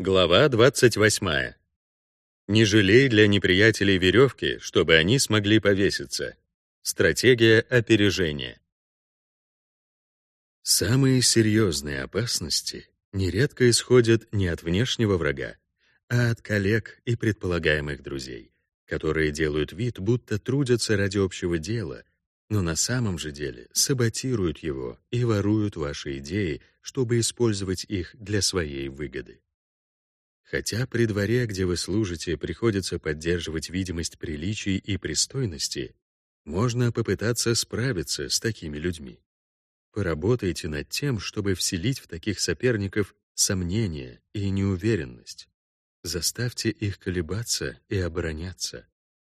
Глава 28. Не жалей для неприятелей веревки, чтобы они смогли повеситься. Стратегия опережения. Самые серьезные опасности нередко исходят не от внешнего врага, а от коллег и предполагаемых друзей, которые делают вид, будто трудятся ради общего дела, но на самом же деле саботируют его и воруют ваши идеи, чтобы использовать их для своей выгоды. Хотя при дворе, где вы служите, приходится поддерживать видимость приличий и пристойности, можно попытаться справиться с такими людьми. Поработайте над тем, чтобы вселить в таких соперников сомнения и неуверенность. Заставьте их колебаться и обороняться.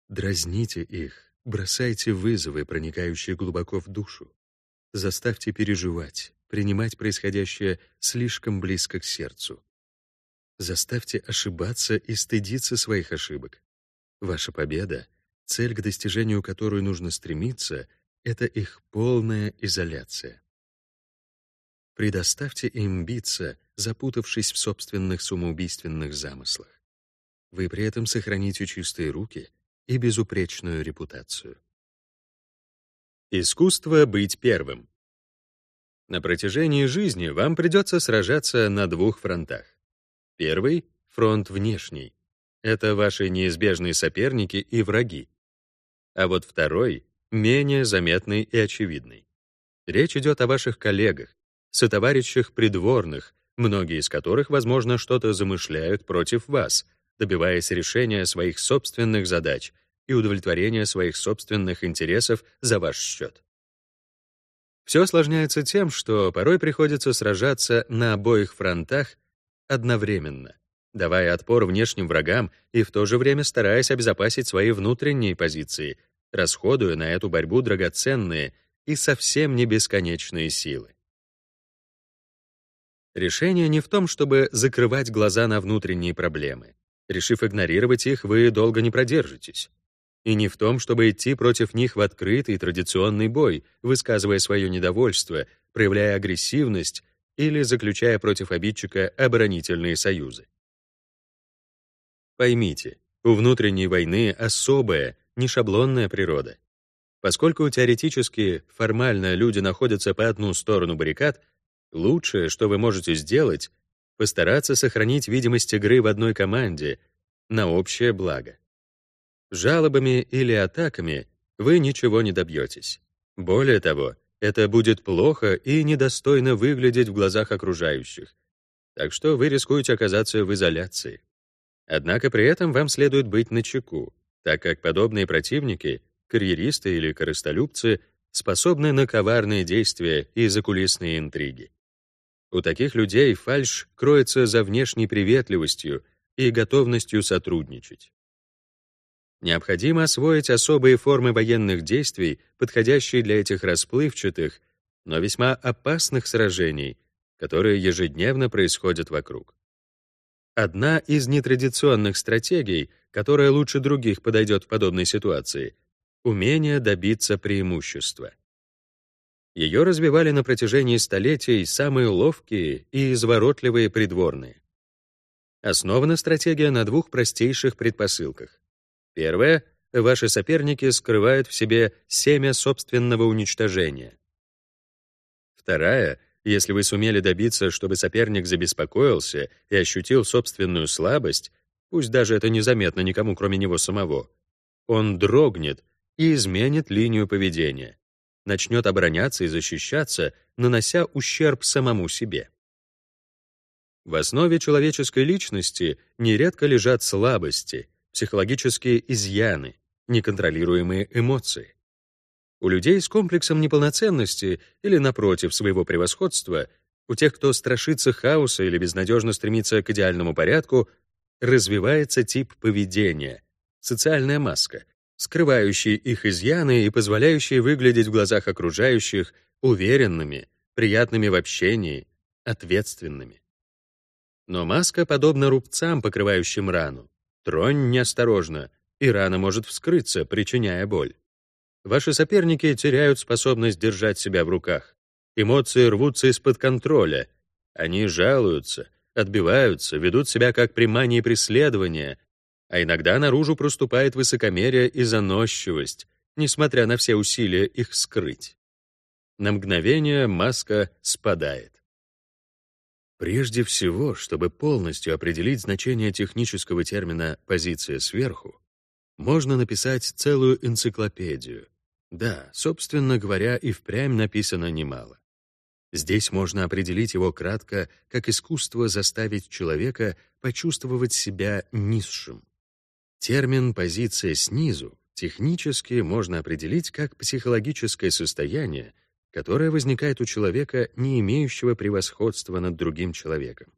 Дразните их, бросайте вызовы, проникающие глубоко в душу. Заставьте переживать, принимать происходящее слишком близко к сердцу. Заставьте ошибаться и стыдиться своих ошибок. Ваша победа, цель, к достижению которой нужно стремиться, это их полная изоляция. Предоставьте им биться, запутавшись в собственных самоубийственных замыслах. Вы при этом сохраните чистые руки и безупречную репутацию. Искусство быть первым. На протяжении жизни вам придется сражаться на двух фронтах. Первый — фронт внешний. Это ваши неизбежные соперники и враги. А вот второй — менее заметный и очевидный. Речь идет о ваших коллегах, сотоварищах придворных, многие из которых, возможно, что-то замышляют против вас, добиваясь решения своих собственных задач и удовлетворения своих собственных интересов за ваш счет. Все осложняется тем, что порой приходится сражаться на обоих фронтах одновременно, давая отпор внешним врагам и в то же время стараясь обезопасить свои внутренние позиции, расходуя на эту борьбу драгоценные и совсем не бесконечные силы. Решение не в том, чтобы закрывать глаза на внутренние проблемы. Решив игнорировать их, вы долго не продержитесь. И не в том, чтобы идти против них в открытый традиционный бой, высказывая свое недовольство, проявляя агрессивность или заключая против обидчика оборонительные союзы. Поймите, у внутренней войны особая, не шаблонная природа. Поскольку теоретически, формально люди находятся по одну сторону баррикад, лучшее, что вы можете сделать, постараться сохранить видимость игры в одной команде на общее благо. Жалобами или атаками вы ничего не добьетесь. Более того, это будет плохо и недостойно выглядеть в глазах окружающих. Так что вы рискуете оказаться в изоляции. Однако при этом вам следует быть начеку, так как подобные противники, карьеристы или корыстолюбцы, способны на коварные действия и закулисные интриги. У таких людей фальшь кроется за внешней приветливостью и готовностью сотрудничать. Необходимо освоить особые формы военных действий, подходящие для этих расплывчатых, но весьма опасных сражений, которые ежедневно происходят вокруг. Одна из нетрадиционных стратегий, которая лучше других подойдет в подобной ситуации — умение добиться преимущества. Ее развивали на протяжении столетий самые ловкие и изворотливые придворные. Основана стратегия на двух простейших предпосылках. Первое — ваши соперники скрывают в себе семя собственного уничтожения. Вторая — если вы сумели добиться, чтобы соперник забеспокоился и ощутил собственную слабость, пусть даже это незаметно никому, кроме него самого, он дрогнет и изменит линию поведения, начнет обороняться и защищаться, нанося ущерб самому себе. В основе человеческой личности нередко лежат слабости — психологические изъяны, неконтролируемые эмоции. У людей с комплексом неполноценности или, напротив, своего превосходства, у тех, кто страшится хаоса или безнадежно стремится к идеальному порядку, развивается тип поведения, социальная маска, скрывающая их изъяны и позволяющая выглядеть в глазах окружающих уверенными, приятными в общении, ответственными. Но маска подобна рубцам, покрывающим рану. Тронь неосторожно, и рана может вскрыться, причиняя боль. Ваши соперники теряют способность держать себя в руках. Эмоции рвутся из-под контроля. Они жалуются, отбиваются, ведут себя как при мании преследования, а иногда наружу проступает высокомерие и заносчивость, несмотря на все усилия их скрыть. На мгновение маска спадает. Прежде всего, чтобы полностью определить значение технического термина «позиция сверху», можно написать целую энциклопедию. Да, собственно говоря, и впрямь написано немало. Здесь можно определить его кратко как искусство заставить человека почувствовать себя низшим. Термин «позиция снизу» технически можно определить как психологическое состояние, которое возникает у человека, не имеющего превосходства над другим человеком.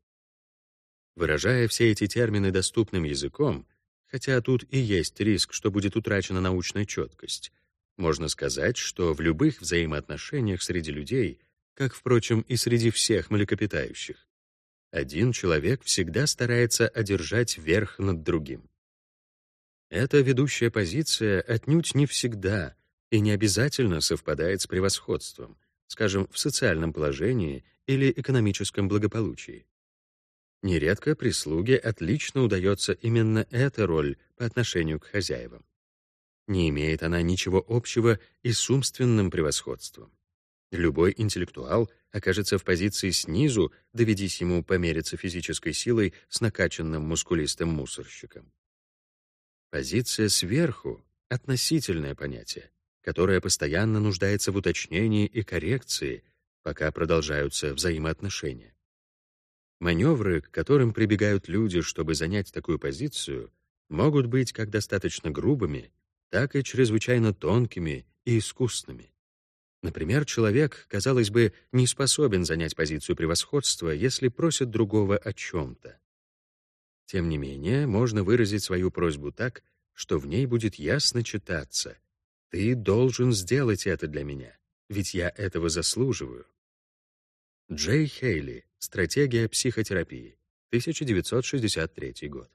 Выражая все эти термины доступным языком, хотя тут и есть риск, что будет утрачена научная четкость, можно сказать, что в любых взаимоотношениях среди людей, как, впрочем, и среди всех млекопитающих, один человек всегда старается одержать верх над другим. Эта ведущая позиция отнюдь не всегда и не обязательно совпадает с превосходством, скажем, в социальном положении или экономическом благополучии. Нередко прислуге отлично удается именно эта роль по отношению к хозяевам. Не имеет она ничего общего и с умственным превосходством. Любой интеллектуал окажется в позиции снизу, доведись ему помериться физической силой с накачанным мускулистым мусорщиком. Позиция сверху — относительное понятие, которое постоянно нуждается в уточнении и коррекции, пока продолжаются взаимоотношения. Маневры, к которым прибегают люди, чтобы занять такую позицию, могут быть как достаточно грубыми, так и чрезвычайно тонкими и искусными. Например, человек, казалось бы, не способен занять позицию превосходства, если просит другого о чем-то. Тем не менее, можно выразить свою просьбу так, что в ней будет ясно читаться «Ты должен сделать это для меня, ведь я этого заслуживаю». Джей Хейли. Стратегия психотерапии. 1963 год.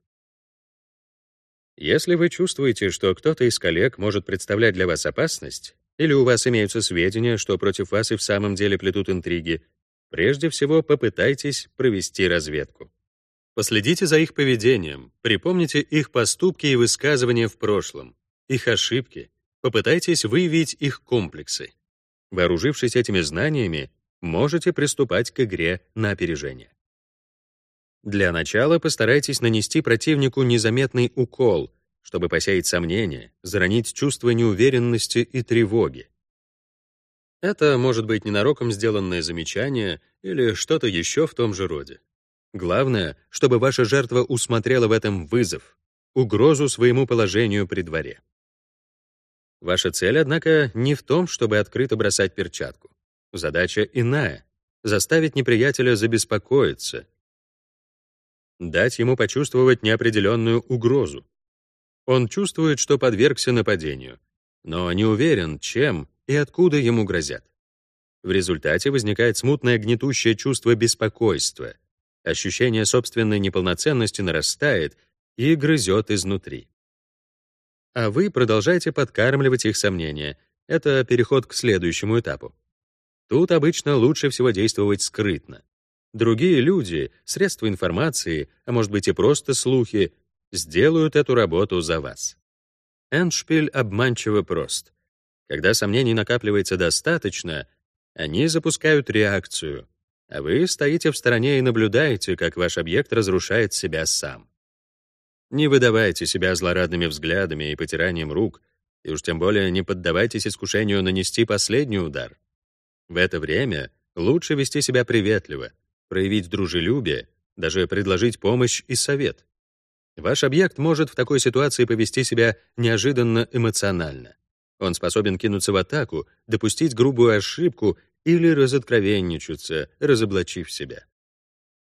Если вы чувствуете, что кто-то из коллег может представлять для вас опасность, или у вас имеются сведения, что против вас и в самом деле плетут интриги, прежде всего попытайтесь провести разведку. Последите за их поведением, припомните их поступки и высказывания в прошлом, их ошибки, попытайтесь выявить их комплексы. Вооружившись этими знаниями, можете приступать к игре на опережение. Для начала постарайтесь нанести противнику незаметный укол, чтобы посеять сомнения, заронить чувство неуверенности и тревоги. Это может быть ненароком сделанное замечание или что-то еще в том же роде. Главное, чтобы ваша жертва усмотрела в этом вызов, угрозу своему положению при дворе. Ваша цель, однако, не в том, чтобы открыто бросать перчатку. Задача иная — заставить неприятеля забеспокоиться, дать ему почувствовать неопределенную угрозу. Он чувствует, что подвергся нападению, но не уверен, чем и откуда ему грозят. В результате возникает смутное гнетущее чувство беспокойства — ощущение собственной неполноценности нарастает и грызет изнутри. А вы продолжаете подкармливать их сомнения. Это переход к следующему этапу. Тут обычно лучше всего действовать скрытно. Другие люди, средства информации, а может быть и просто слухи, сделают эту работу за вас. Эндшпиль обманчиво прост. Когда сомнений накапливается достаточно, они запускают реакцию, а вы стоите в стороне и наблюдаете, как ваш объект разрушает себя сам. Не выдавайте себя злорадными взглядами и потиранием рук, и уж тем более не поддавайтесь искушению нанести последний удар. В это время лучше вести себя приветливо, проявить дружелюбие, даже предложить помощь и совет. Ваш объект может в такой ситуации повести себя неожиданно эмоционально. Он способен кинуться в атаку, допустить грубую ошибку или разоткровенничаться, разоблачив себя.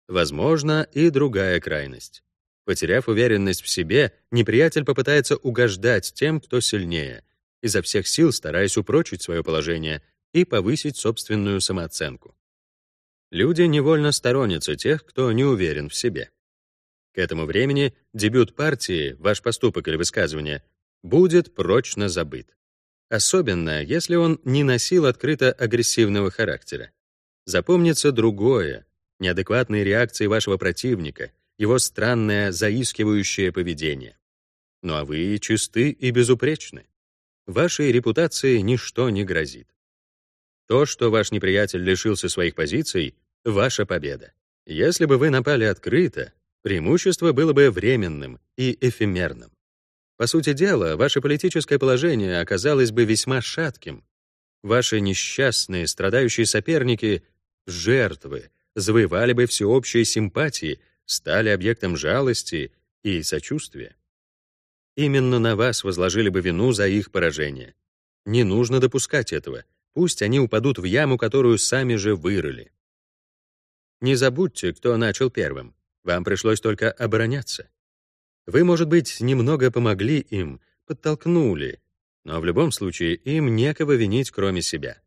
Возможно, и другая крайность. Потеряв уверенность в себе, неприятель попытается угождать тем, кто сильнее, изо всех сил стараясь упрочить свое положение и повысить собственную самооценку. Люди невольно сторонятся тех, кто не уверен в себе. К этому времени дебют партии, ваш поступок или высказывание, будет прочно забыт. Особенно, если он не носил открыто агрессивного характера. Запомнится другое, неадекватные реакции вашего противника, его странное заискивающее поведение. Ну а вы чисты и безупречны. Вашей репутации ничто не грозит. То, что ваш неприятель лишился своих позиций, — ваша победа. Если бы вы напали открыто, преимущество было бы временным и эфемерным. По сути дела, ваше политическое положение оказалось бы весьма шатким. Ваши несчастные, страдающие соперники — жертвы, завоевали бы всеобщие симпатии, стали объектом жалости и сочувствия. Именно на вас возложили бы вину за их поражение. Не нужно допускать этого. Пусть они упадут в яму, которую сами же вырыли. Не забудьте, кто начал первым. Вам пришлось только обороняться. Вы, может быть, немного помогли им, подтолкнули, но в любом случае им некого винить, кроме себя.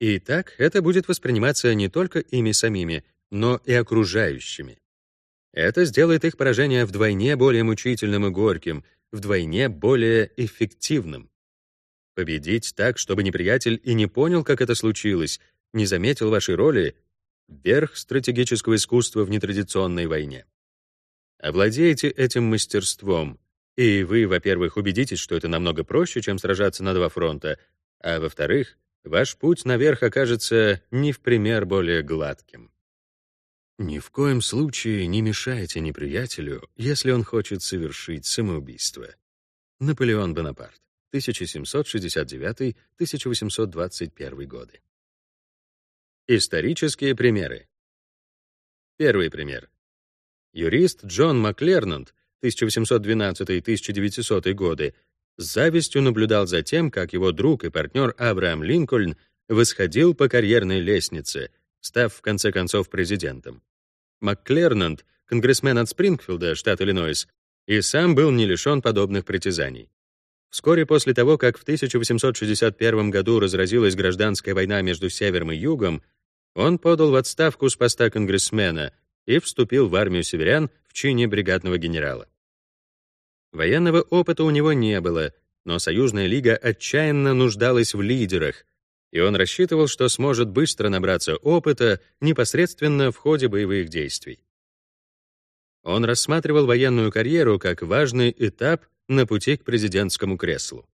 И так это будет восприниматься не только ими самими, но и окружающими. Это сделает их поражение вдвойне более мучительным и горьким, вдвойне более эффективным. Победить так, чтобы неприятель и не понял, как это случилось, не заметил вашей роли — верх стратегического искусства в нетрадиционной войне. Овладеете этим мастерством, и вы, во-первых, убедитесь, что это намного проще, чем сражаться на два фронта, а во-вторых, ваш путь наверх окажется не в пример более гладким. Ни в коем случае не мешайте неприятелю, если он хочет совершить самоубийство. Наполеон Бонапарт, 1769-1821 годы. Исторические примеры. Первый пример. Юрист Джон Маклернанд, 1812-1900 годы, с завистью наблюдал за тем, как его друг и партнер Авраам Линкольн восходил по карьерной лестнице, став в конце концов президентом. МакКлернанд, конгрессмен от Спрингфилда, штат Иллинойс, и сам был не лишен подобных притязаний. Вскоре после того, как в 1861 году разразилась гражданская война между Севером и Югом, он подал в отставку с поста конгрессмена и вступил в армию северян в чине бригадного генерала. Военного опыта у него не было, но Союзная лига отчаянно нуждалась в лидерах, и он рассчитывал, что сможет быстро набраться опыта непосредственно в ходе боевых действий. Он рассматривал военную карьеру как важный этап на пути к президентскому креслу.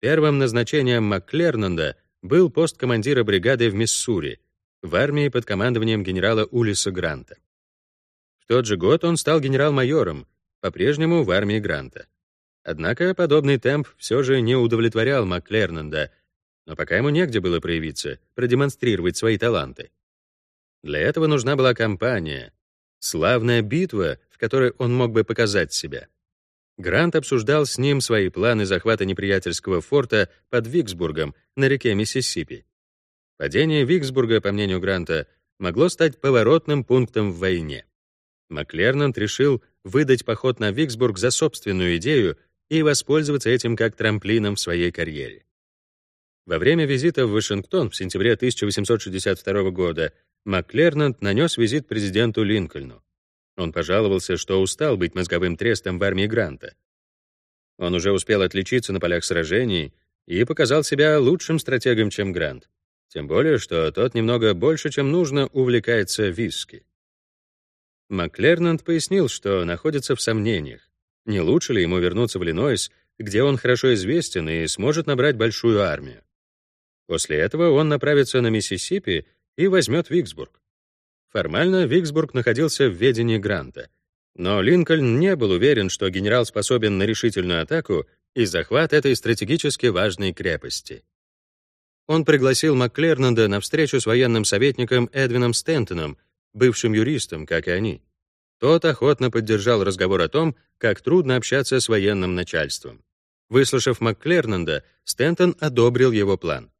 Первым назначением МакКлернанда был пост командира бригады в Миссури, в армии под командованием генерала Улиса Гранта. В тот же год он стал генерал-майором, по-прежнему в армии Гранта. Однако подобный темп все же не удовлетворял МакКлернанда — но пока ему негде было проявиться, продемонстрировать свои таланты. Для этого нужна была кампания, славная битва, в которой он мог бы показать себя. Грант обсуждал с ним свои планы захвата неприятельского форта под Виксбургом на реке Миссисипи. Падение Виксбурга, по мнению Гранта, могло стать поворотным пунктом в войне. Маклернанд решил выдать поход на Виксбург за собственную идею и воспользоваться этим как трамплином в своей карьере. Во время визита в Вашингтон в сентябре 1862 года Маклернанд нанес визит президенту Линкольну. Он пожаловался, что устал быть мозговым трестом в армии Гранта. Он уже успел отличиться на полях сражений и показал себя лучшим стратегом, чем Грант. Тем более, что тот немного больше, чем нужно, увлекается виски. Маклернанд пояснил, что находится в сомнениях. Не лучше ли ему вернуться в Иллинойс, где он хорошо известен и сможет набрать большую армию? После этого он направится на Миссисипи и возьмет Виксбург. Формально Виксбург находился в ведении Гранта, но Линкольн не был уверен, что генерал способен на решительную атаку и захват этой стратегически важной крепости. Он пригласил Макклернанда на встречу с военным советником Эдвином Стентоном, бывшим юристом, как и они. Тот охотно поддержал разговор о том, как трудно общаться с военным начальством. Выслушав Макклернанда, Стентон одобрил его план.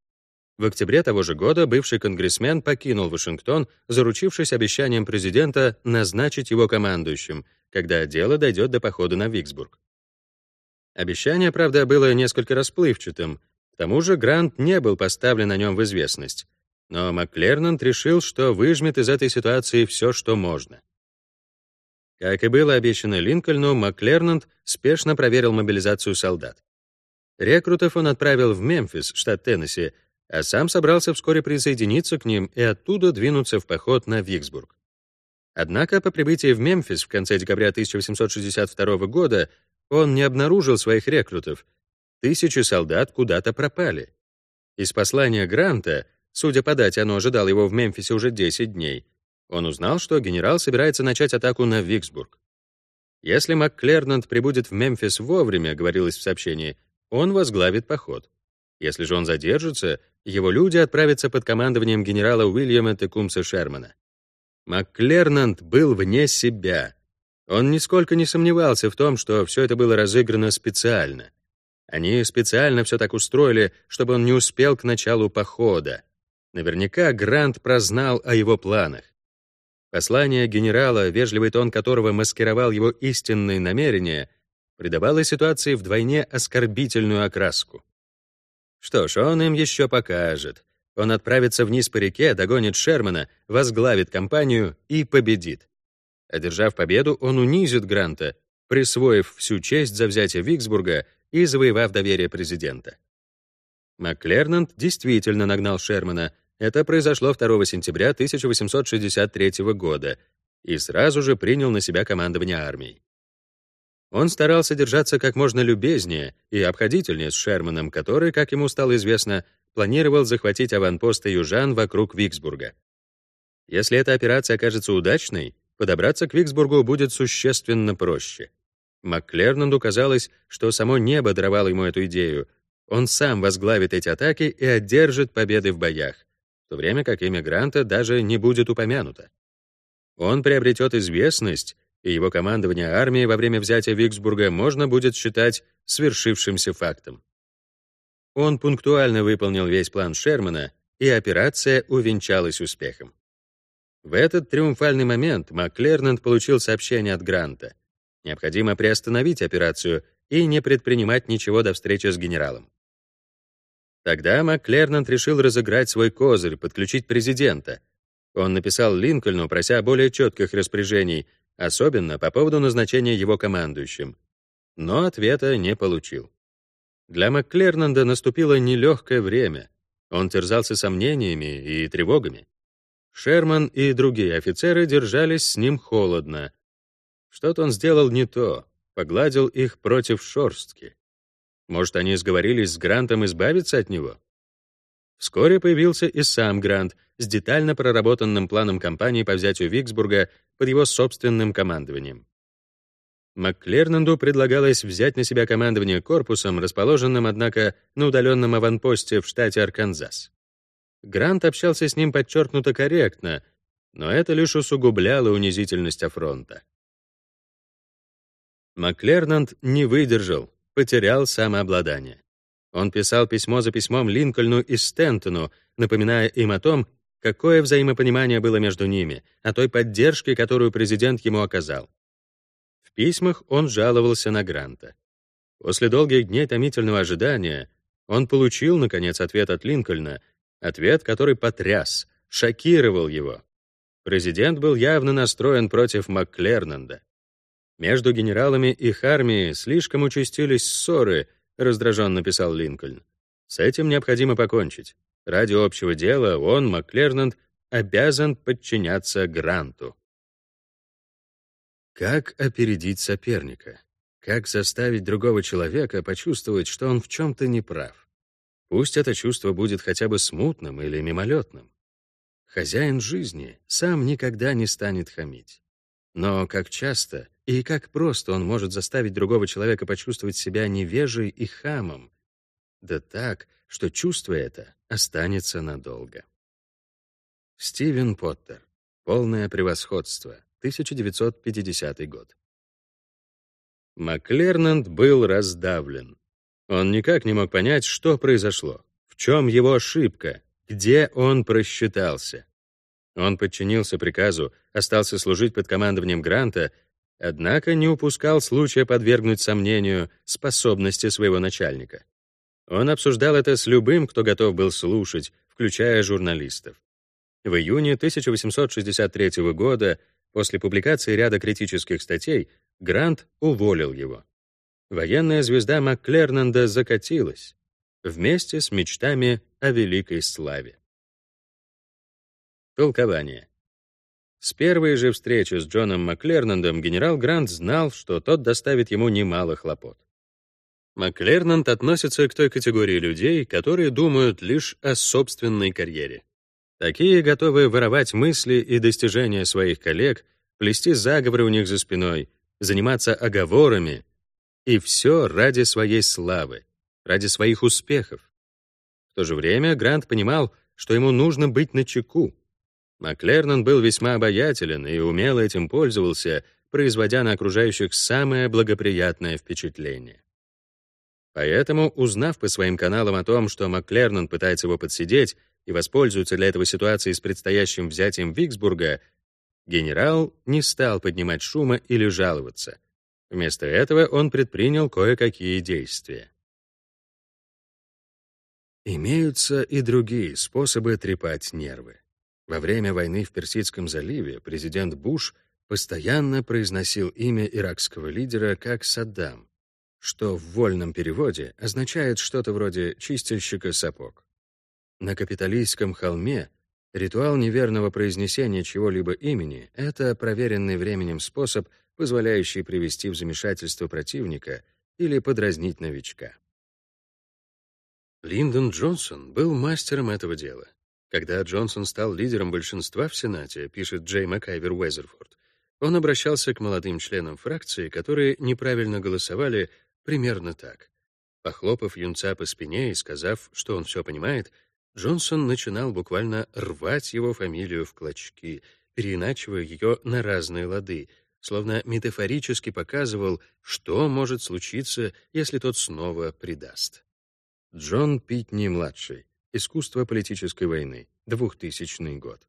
В октябре того же года бывший конгрессмен покинул Вашингтон, заручившись обещанием президента назначить его командующим, когда дело дойдет до похода на Виксбург. Обещание, правда, было несколько расплывчатым, к тому же Грант не был поставлен на нем в известность. Но Макклернанд решил, что выжмет из этой ситуации все, что можно. Как и было обещано Линкольну, Макклернанд спешно проверил мобилизацию солдат. Рекрутов он отправил в Мемфис, штат Теннесси, а сам собрался вскоре присоединиться к ним и оттуда двинуться в поход на Виксбург. Однако по прибытии в Мемфис в конце декабря 1862 года он не обнаружил своих рекрутов. Тысячи солдат куда-то пропали. Из послания Гранта, судя по дате, оно ожидал его в Мемфисе уже 10 дней, он узнал, что генерал собирается начать атаку на Виксбург. Если МакКлернанд прибудет в Мемфис вовремя, говорилось в сообщении, он возглавит поход. Если же он задержится, его люди отправятся под командованием генерала Уильяма Текумса Шермана. МакКлернанд был вне себя. Он нисколько не сомневался в том, что все это было разыграно специально. Они специально все так устроили, чтобы он не успел к началу похода. Наверняка Грант прознал о его планах. Послание генерала, вежливый тон которого маскировал его истинные намерения, придавало ситуации вдвойне оскорбительную окраску. Что ж, он им еще покажет. Он отправится вниз по реке, догонит Шермана, возглавит кампанию и победит. Одержав победу, он унизит Гранта, присвоив всю честь за взятие Виксбурга и завоевав доверие президента. Макклернанд действительно нагнал Шермана, это произошло 2 сентября 1863 года и сразу же принял на себя командование армией. Он старался держаться как можно любезнее и обходительнее с Шерманом, который, как ему стало известно, планировал захватить аванпосты южан вокруг Виксбурга. Если эта операция окажется удачной, подобраться к Виксбургу будет существенно проще. Макклернанду казалось, что само небо даровало ему эту идею. Он сам возглавит эти атаки и одержит победы в боях то время как имя Гранта даже не будет упомянуто. Он приобретет известность, и его командование армией во время взятия Виксбурга можно будет считать свершившимся фактом. Он пунктуально выполнил весь план Шермана, и операция увенчалась успехом. В этот триумфальный момент Маклернанд получил сообщение от Гранта. Необходимо приостановить операцию и не предпринимать ничего до встречи с генералом. Тогда МакКлернанд решил разыграть свой козырь, подключить президента. Он написал Линкольну, прося более четких распоряжений, особенно по поводу назначения его командующим. Но ответа не получил. Для МакКлернанда наступило нелегкое время. Он терзался сомнениями и тревогами. Шерман и другие офицеры держались с ним холодно. Что-то он сделал не то, погладил их против шорстки. Может, они сговорились с Грантом избавиться от него? Вскоре появился и сам Грант с детально проработанным планом кампании по взятию Виксбурга под его собственным командованием. МакКлернанду предлагалось взять на себя командование корпусом, расположенным, однако, на удаленном аванпосте в штате Арканзас. Грант общался с ним подчеркнуто корректно, но это лишь усугубляло унизительность фронта. МакКлернанд не выдержал потерял самообладание. Он писал письмо за письмом Линкольну и Стентону, напоминая им о том, какое взаимопонимание было между ними, о той поддержке, которую президент ему оказал. В письмах он жаловался на Гранта. После долгих дней томительного ожидания он получил, наконец, ответ от Линкольна, ответ, который потряс, шокировал его. Президент был явно настроен против МакКлернанда. Между генералами их армией слишком участились ссоры, раздраженно писал Линкольн. С этим необходимо покончить. Ради общего дела он, Маклернанд, обязан подчиняться Гранту. Как опередить соперника? Как заставить другого человека почувствовать, что он в чем-то неправ? Пусть это чувство будет хотя бы смутным или мимолетным. Хозяин жизни сам никогда не станет хамить. Но как часто и как просто он может заставить другого человека почувствовать себя невежей и хамом. Да так, что чувство это останется надолго. Стивен Поттер. Полное превосходство. 1950 год. Маклернанд был раздавлен. Он никак не мог понять, что произошло, в чем его ошибка, где он просчитался. Он подчинился приказу, остался служить под командованием Гранта однако не упускал случая подвергнуть сомнению способности своего начальника. Он обсуждал это с любым, кто готов был слушать, включая журналистов. В июне 1863 года, после публикации ряда критических статей, Грант уволил его. Военная звезда МакКлернанда закатилась. вместе с мечтами о великой славе. Толкование. С первой же встречи с Джоном Маклернандом генерал Грант знал, что тот доставит ему немало хлопот. Маклернанд относится к той категории людей, которые думают лишь о собственной карьере. Такие готовы воровать мысли и достижения своих коллег, плести заговоры у них за спиной, заниматься оговорами, и все ради своей славы, ради своих успехов. В то же время Грант понимал, что ему нужно быть начеку. Маклернан был весьма обаятелен и умело этим пользовался, производя на окружающих самое благоприятное впечатление. Поэтому, узнав по своим каналам о том, что Маклернан пытается его подсидеть и воспользуется для этого ситуацией с предстоящим взятием Виксбурга, генерал не стал поднимать шума или жаловаться. Вместо этого он предпринял кое-какие действия. Имеются и другие способы трепать нервы. Во время войны в Персидском заливе президент Буш постоянно произносил имя иракского лидера как Саддам, что в вольном переводе означает что-то вроде «чистильщика сапог». На капиталистском холме ритуал неверного произнесения чего-либо имени — это проверенный временем способ, позволяющий привести в замешательство противника или подразнить новичка. Линдон Джонсон был мастером этого дела. Когда Джонсон стал лидером большинства в Сенате, пишет Джей Макайвер Уэзерфорд, он обращался к молодым членам фракции, которые неправильно голосовали, примерно так. Похлопав юнца по спине и сказав, что он все понимает, Джонсон начинал буквально рвать его фамилию в клочки, переиначивая ее на разные лады, словно метафорически показывал, что может случиться, если тот снова предаст. Джон Питни-младший. Искусство политической войны. 2000 год.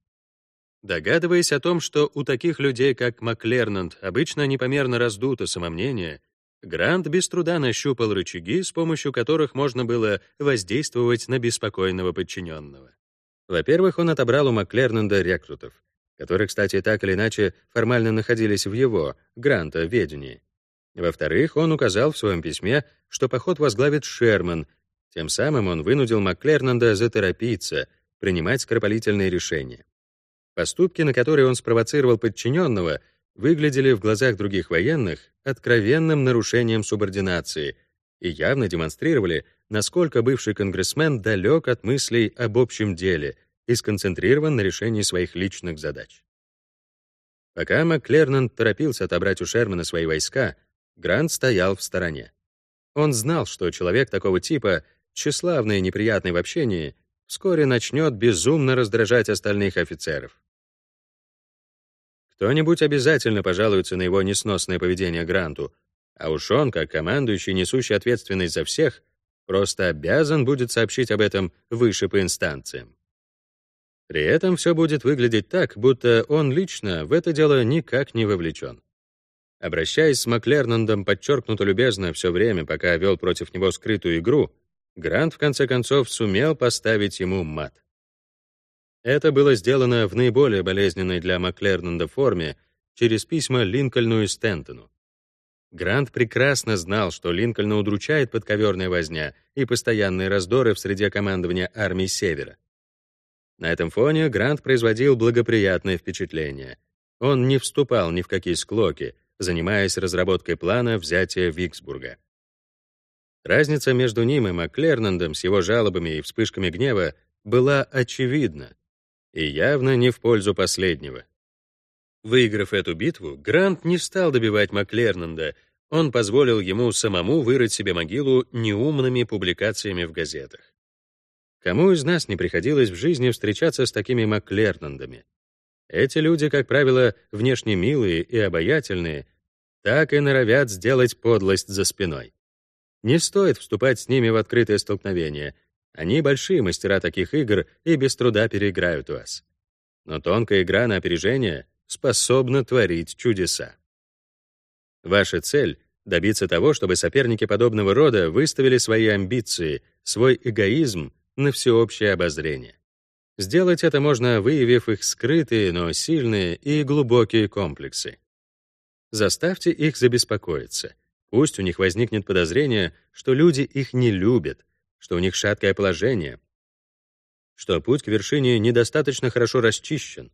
Догадываясь о том, что у таких людей, как Маклернанд, обычно непомерно раздуто самомнение, Грант без труда нащупал рычаги, с помощью которых можно было воздействовать на беспокойного подчиненного. Во-первых, он отобрал у Маклернанда рекрутов, которые, кстати, так или иначе формально находились в его, Гранта, ведении. Во-вторых, он указал в своем письме, что поход возглавит Шерман, тем самым он вынудил Маклернанда заторопиться, принимать скоропалительные решения. Поступки, на которые он спровоцировал подчиненного — выглядели в глазах других военных откровенным нарушением субординации и явно демонстрировали, насколько бывший конгрессмен далек от мыслей об общем деле и сконцентрирован на решении своих личных задач. Пока Маклернан торопился отобрать у Шермана свои войска, Грант стоял в стороне. Он знал, что человек такого типа, тщеславный и неприятный в общении, вскоре начнет безумно раздражать остальных офицеров. Кто-нибудь обязательно пожалуется на его несносное поведение Гранту, а уж он, как командующий, несущий ответственность за всех, просто обязан будет сообщить об этом выше по инстанциям. При этом все будет выглядеть так, будто он лично в это дело никак не вовлечен. Обращаясь с Маклернандом подчеркнуто любезно все время, пока вел против него скрытую игру, Грант в конце концов сумел поставить ему мат. Это было сделано в наиболее болезненной для Маклернанда форме через письма Линкольну и Стентону. Грант прекрасно знал, что Линкольна удручает подковерная возня и постоянные раздоры в среде командования армии Севера. На этом фоне Грант производил благоприятное впечатление. Он не вступал ни в какие склоки, занимаясь разработкой плана взятия Виксбурга. Разница между ним и Маклернандом с его жалобами и вспышками гнева была очевидна и явно не в пользу последнего. Выиграв эту битву, Грант не стал добивать Маклернанда, он позволил ему самому вырыть себе могилу неумными публикациями в газетах. Кому из нас не приходилось в жизни встречаться с такими Маклернандами? Эти люди, как правило, внешне милые и обаятельные, так и норовят сделать подлость за спиной. Не стоит вступать с ними в открытое столкновение, они большие мастера таких игр и без труда переиграют вас. Но тонкая игра на опережение способна творить чудеса. Ваша цель — добиться того, чтобы соперники подобного рода выставили свои амбиции, свой эгоизм на всеобщее обозрение. Сделать это можно, выявив их скрытые, но сильные и глубокие комплексы. Заставьте их забеспокоиться. Пусть у них возникнет подозрение, что люди их не любят, что у них шаткое положение, что путь к вершине недостаточно хорошо расчищен.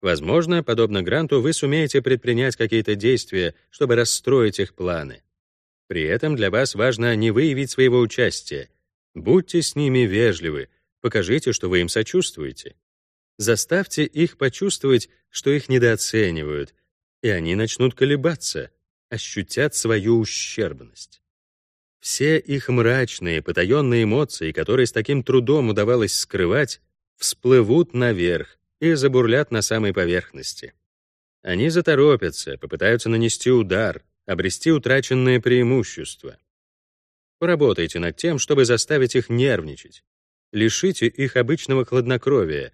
Возможно, подобно Гранту, вы сумеете предпринять какие-то действия, чтобы расстроить их планы. При этом для вас важно не выявить своего участия. Будьте с ними вежливы, покажите, что вы им сочувствуете. Заставьте их почувствовать, что их недооценивают, и они начнут колебаться, ощутят свою ущербность. Все их мрачные, потаенные эмоции, которые с таким трудом удавалось скрывать, всплывут наверх и забурлят на самой поверхности. Они заторопятся, попытаются нанести удар, обрести утраченное преимущество. Поработайте над тем, чтобы заставить их нервничать. Лишите их обычного хладнокровия.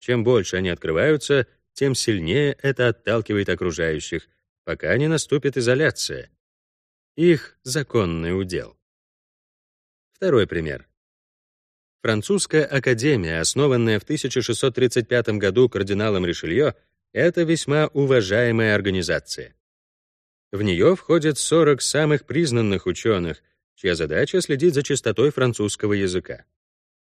Чем больше они открываются, тем сильнее это отталкивает окружающих, пока не наступит изоляция. Их законный удел. Второй пример. Французская академия, основанная в 1635 году кардиналом Ришелье, это весьма уважаемая организация. В нее входят 40 самых признанных ученых, чья задача следить за чистотой французского языка.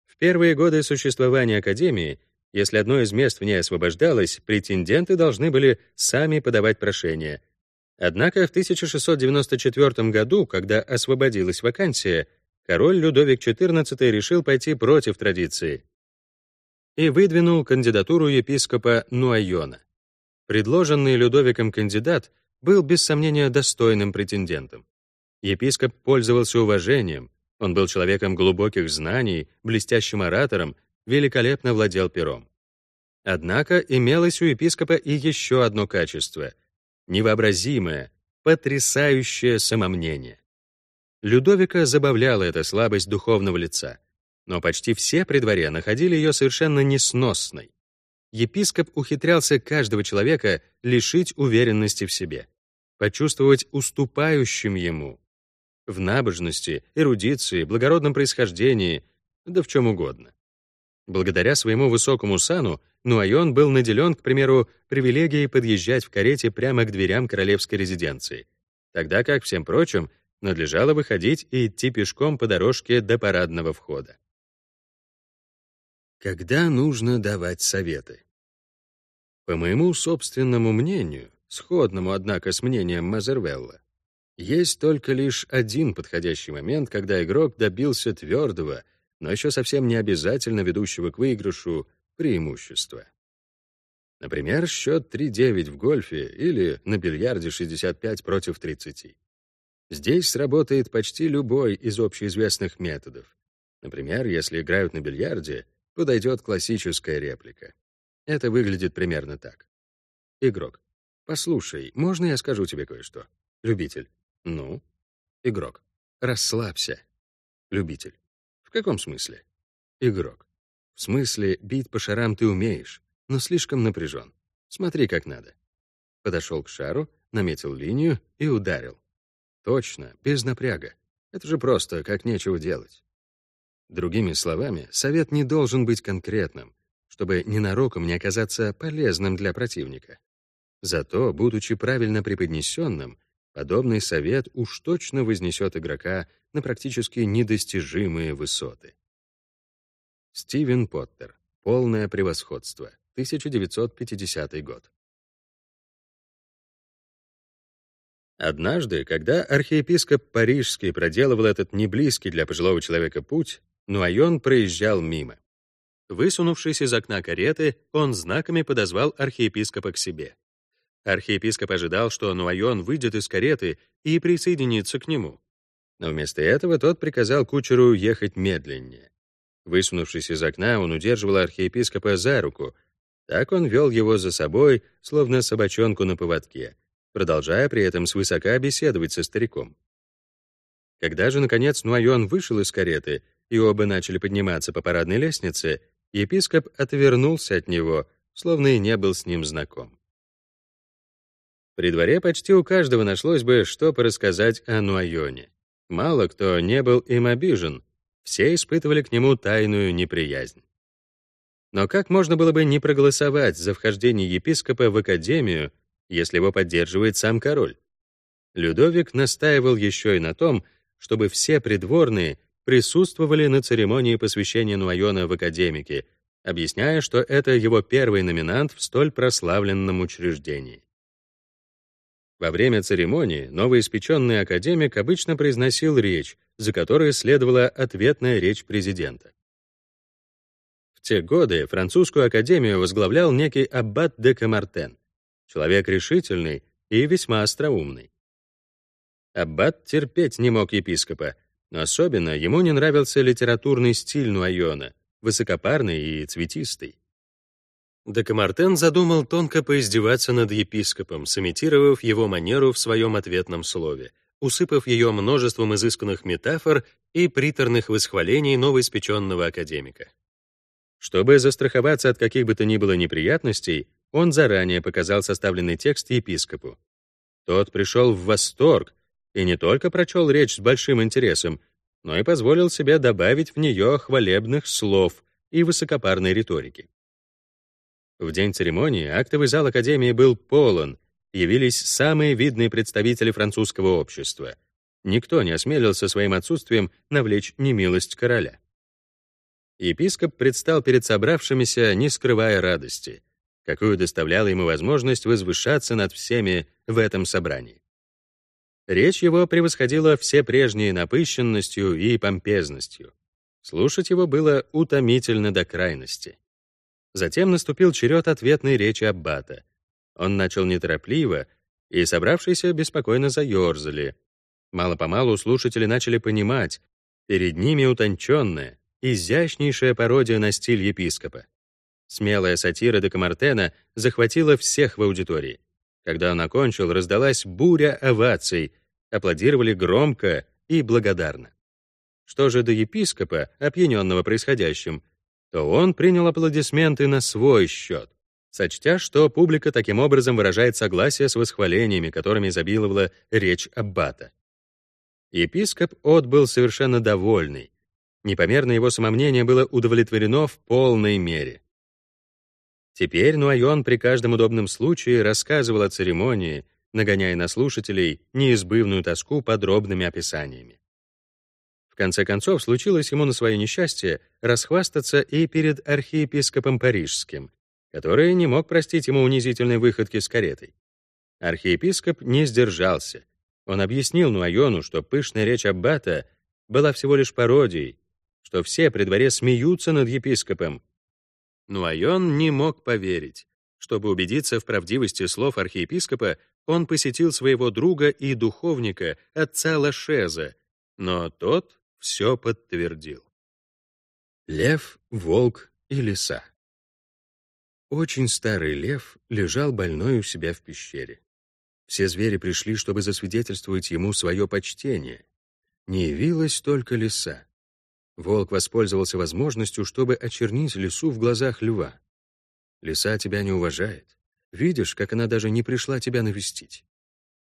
В первые годы существования Академии, если одно из мест в ней освобождалось, претенденты должны были сами подавать прошение. Однако в 1694 году, когда освободилась вакансия, король Людовик XIV решил пойти против традиции и выдвинул кандидатуру епископа Нуайона. Предложенный Людовиком кандидат был без сомнения достойным претендентом. Епископ пользовался уважением, он был человеком глубоких знаний, блестящим оратором, великолепно владел пером. Однако имелось у епископа и еще одно качество — невообразимое, потрясающее самомнение. Людовика забавляла эта слабость духовного лица, но почти все при дворе находили ее совершенно несносной. Епископ ухитрялся каждого человека лишить уверенности в себе, почувствовать уступающим ему, в набожности, эрудиции, благородном происхождении, да в чем угодно. Благодаря своему высокому сану Нуайон был наделен, к примеру, привилегией подъезжать в карете прямо к дверям королевской резиденции, тогда как всем прочим надлежало выходить и идти пешком по дорожке до парадного входа. Когда нужно давать советы? По моему собственному мнению, сходному, однако, с мнением Мазервелла, есть только лишь один подходящий момент, когда игрок добился твердого, но еще совсем не обязательно ведущего к выигрышу преимущества. Например, счет 3-9 в гольфе или на бильярде 65 против 30. Здесь сработает почти любой из общеизвестных методов. Например, если играют на бильярде, подойдет классическая реплика. Это выглядит примерно так. Игрок. «Послушай, можно я скажу тебе кое-что?» Любитель. Ну, игрок. Расслабься. Любитель. Каком смысле? Игрок. В смысле, бить по шарам ты умеешь, но слишком напряжен. Смотри, как надо. Подошел к шару, наметил линию и ударил. Точно, без напряга. Это же просто, как нечего делать. Другими словами, совет не должен быть конкретным, чтобы ненароком не оказаться полезным для противника. Зато, будучи правильно преподнесенным, Подобный совет уж точно вознесет игрока на практически недостижимые высоты. Стивен Поттер. Полное превосходство. 1950 год. Однажды, когда архиепископ Парижский проделывал этот неблизкий для пожилого человека путь, Нуайон проезжал мимо. Высунувшись из окна кареты, он знаками подозвал архиепископа к себе. Архиепископ ожидал, что Нуайон выйдет из кареты и присоединится к нему. Но вместо этого тот приказал кучеру ехать медленнее. Высунувшись из окна, он удерживал архиепископа за руку. Так он вел его за собой, словно собачонку на поводке, продолжая при этом свысока беседовать со стариком. Когда же, наконец, Нуайон вышел из кареты, и оба начали подниматься по парадной лестнице, епископ отвернулся от него, словно и не был с ним знаком. При дворе почти у каждого нашлось бы, что порассказать о Нуайоне. Мало кто не был им обижен, все испытывали к нему тайную неприязнь. Но как можно было бы не проголосовать за вхождение епископа в академию, если его поддерживает сам король? Людовик настаивал еще и на том, чтобы все придворные присутствовали на церемонии посвящения Нуайона в академике, объясняя, что это его первый номинант в столь прославленном учреждении. Во время церемонии новоиспеченный академик обычно произносил речь, за которой следовала ответная речь президента. В те годы французскую академию возглавлял некий аббат де Камартен, человек решительный и весьма остроумный. Аббат терпеть не мог епископа, но особенно ему не нравился литературный стиль Нуайона, высокопарный и цветистый. Декамартен задумал тонко поиздеваться над епископом, сымитировав его манеру в своем ответном слове, усыпав ее множеством изысканных метафор и приторных восхвалений новоиспеченного академика. Чтобы застраховаться от каких бы то ни было неприятностей, он заранее показал составленный текст епископу. Тот пришел в восторг и не только прочел речь с большим интересом, но и позволил себе добавить в нее хвалебных слов и высокопарной риторики. В день церемонии актовый зал Академии был полон, явились самые видные представители французского общества. Никто не осмелился своим отсутствием навлечь немилость короля. Епископ предстал перед собравшимися, не скрывая радости, какую доставляла ему возможность возвышаться над всеми в этом собрании. Речь его превосходила все прежние напыщенностью и помпезностью. Слушать его было утомительно до крайности. Затем наступил черед ответной речи Аббата. Он начал неторопливо, и собравшиеся беспокойно заерзали. Мало-помалу слушатели начали понимать, перед ними утонченная, изящнейшая пародия на стиль епископа. Смелая сатира де Камартена захватила всех в аудитории. Когда он окончил, раздалась буря оваций, аплодировали громко и благодарно. Что же до епископа, опьяненного происходящим, то он принял аплодисменты на свой счет, сочтя, что публика таким образом выражает согласие с восхвалениями, которыми изобиловала речь Аббата. Епископ отбыл совершенно довольный. Непомерное его самомнение было удовлетворено в полной мере. Теперь Нуайон при каждом удобном случае рассказывал о церемонии, нагоняя на слушателей неизбывную тоску подробными описаниями. В конце концов, случилось ему на свое несчастье расхвастаться и перед архиепископом Парижским, который не мог простить ему унизительной выходки с каретой. Архиепископ не сдержался. Он объяснил Нуайону, что пышная речь Аббата была всего лишь пародией, что все при дворе смеются над епископом. Нуайон не мог поверить. Чтобы убедиться в правдивости слов архиепископа, он посетил своего друга и духовника, отца Лашеза, но тот все подтвердил. Лев, волк и лиса. Очень старый лев лежал больной у себя в пещере. Все звери пришли, чтобы засвидетельствовать ему свое почтение. Не явилась только лиса. Волк воспользовался возможностью, чтобы очернить лису в глазах льва. Лиса тебя не уважает. Видишь, как она даже не пришла тебя навестить.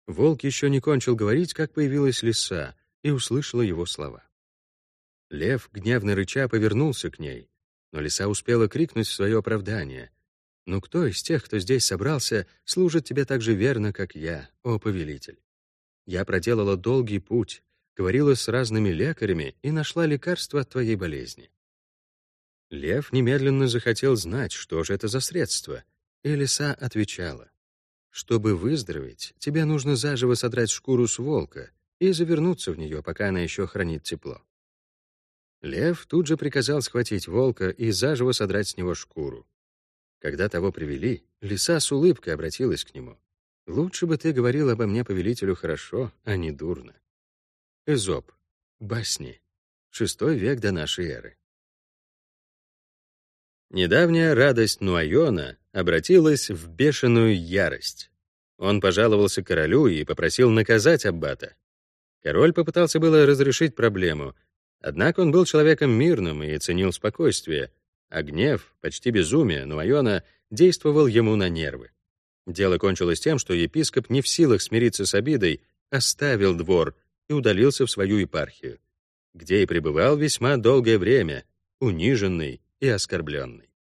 Волк еще не кончил говорить, как появилась лиса, и услышала его слова. Лев, гневно рыча, повернулся к ней, но лиса успела крикнуть в свое оправдание. «Ну кто из тех, кто здесь собрался, служит тебе так же верно, как я, о повелитель? Я проделала долгий путь, говорила с разными лекарями и нашла лекарство от твоей болезни». Лев немедленно захотел знать, что же это за средство, и лиса отвечала. «Чтобы выздороветь, тебе нужно заживо содрать шкуру с волка и завернуться в нее, пока она еще хранит тепло. Лев тут же приказал схватить волка и заживо содрать с него шкуру. Когда того привели, лиса с улыбкой обратилась к нему. «Лучше бы ты говорил обо мне, повелителю, хорошо, а не дурно». Эзоп. Басни. Шестой век до нашей эры. Недавняя радость Нуайона обратилась в бешеную ярость. Он пожаловался королю и попросил наказать аббата. Король попытался было разрешить проблему, Однако он был человеком мирным и ценил спокойствие, а гнев, почти безумие Нуайона действовал ему на нервы. Дело кончилось тем, что епископ не в силах смириться с обидой, оставил двор и удалился в свою епархию, где и пребывал весьма долгое время, униженный и оскорбленный.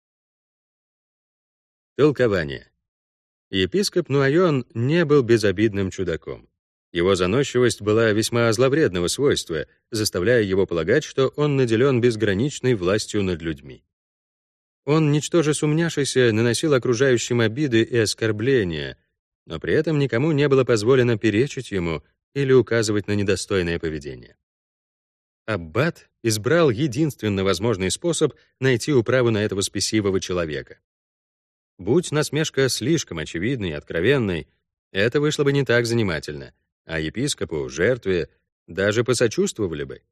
Толкование. Епископ Нуайон не был безобидным чудаком. Его заносчивость была весьма зловредного свойства, заставляя его полагать, что он наделен безграничной властью над людьми. Он, ничтоже сумняшися, наносил окружающим обиды и оскорбления, но при этом никому не было позволено перечить ему или указывать на недостойное поведение. Аббат избрал единственно возможный способ найти управу на этого спесивого человека. Будь насмешка слишком очевидной и откровенной, это вышло бы не так занимательно — а епископу, жертве, даже посочувствовали бы.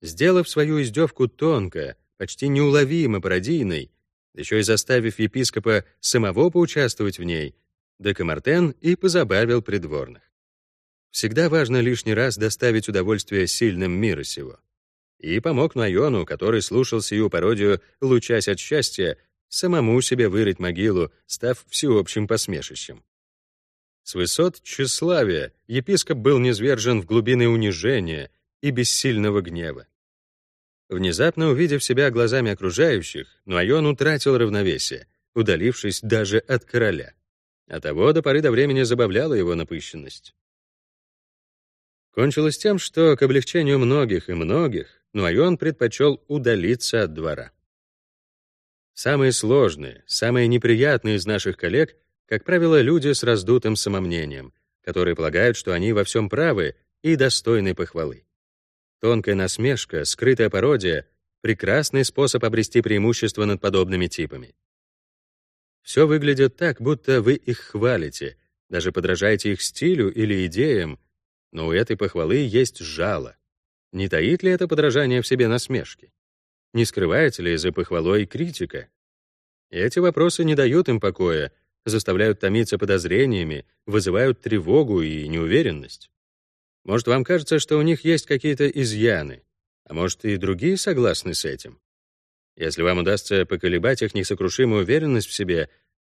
Сделав свою издевку тонко, почти неуловимо пародийной, еще и заставив епископа самого поучаствовать в ней, Декамартен и позабавил придворных. Всегда важно лишний раз доставить удовольствие сильным мира сего. И помог Найону, который слушал сию пародию, лучась от счастья, самому себе вырыть могилу, став всеобщим посмешищем. С высот тщеславия епископ был низвержен в глубины унижения и бессильного гнева. Внезапно увидев себя глазами окружающих, Нуайон утратил равновесие, удалившись даже от короля. А того до поры до времени забавляла его напыщенность. Кончилось тем, что к облегчению многих и многих Нуайон предпочел удалиться от двора. Самые сложные, самые неприятные из наших коллег как правило, люди с раздутым самомнением, которые полагают, что они во всем правы и достойны похвалы. Тонкая насмешка, скрытая пародия — прекрасный способ обрести преимущество над подобными типами. Все выглядит так, будто вы их хвалите, даже подражаете их стилю или идеям, но у этой похвалы есть жало. Не таит ли это подражание в себе насмешки? Не скрывается ли за похвалой критика? Эти вопросы не дают им покоя, заставляют томиться подозрениями, вызывают тревогу и неуверенность. Может, вам кажется, что у них есть какие-то изъяны, а может, и другие согласны с этим. Если вам удастся поколебать их несокрушимую уверенность в себе,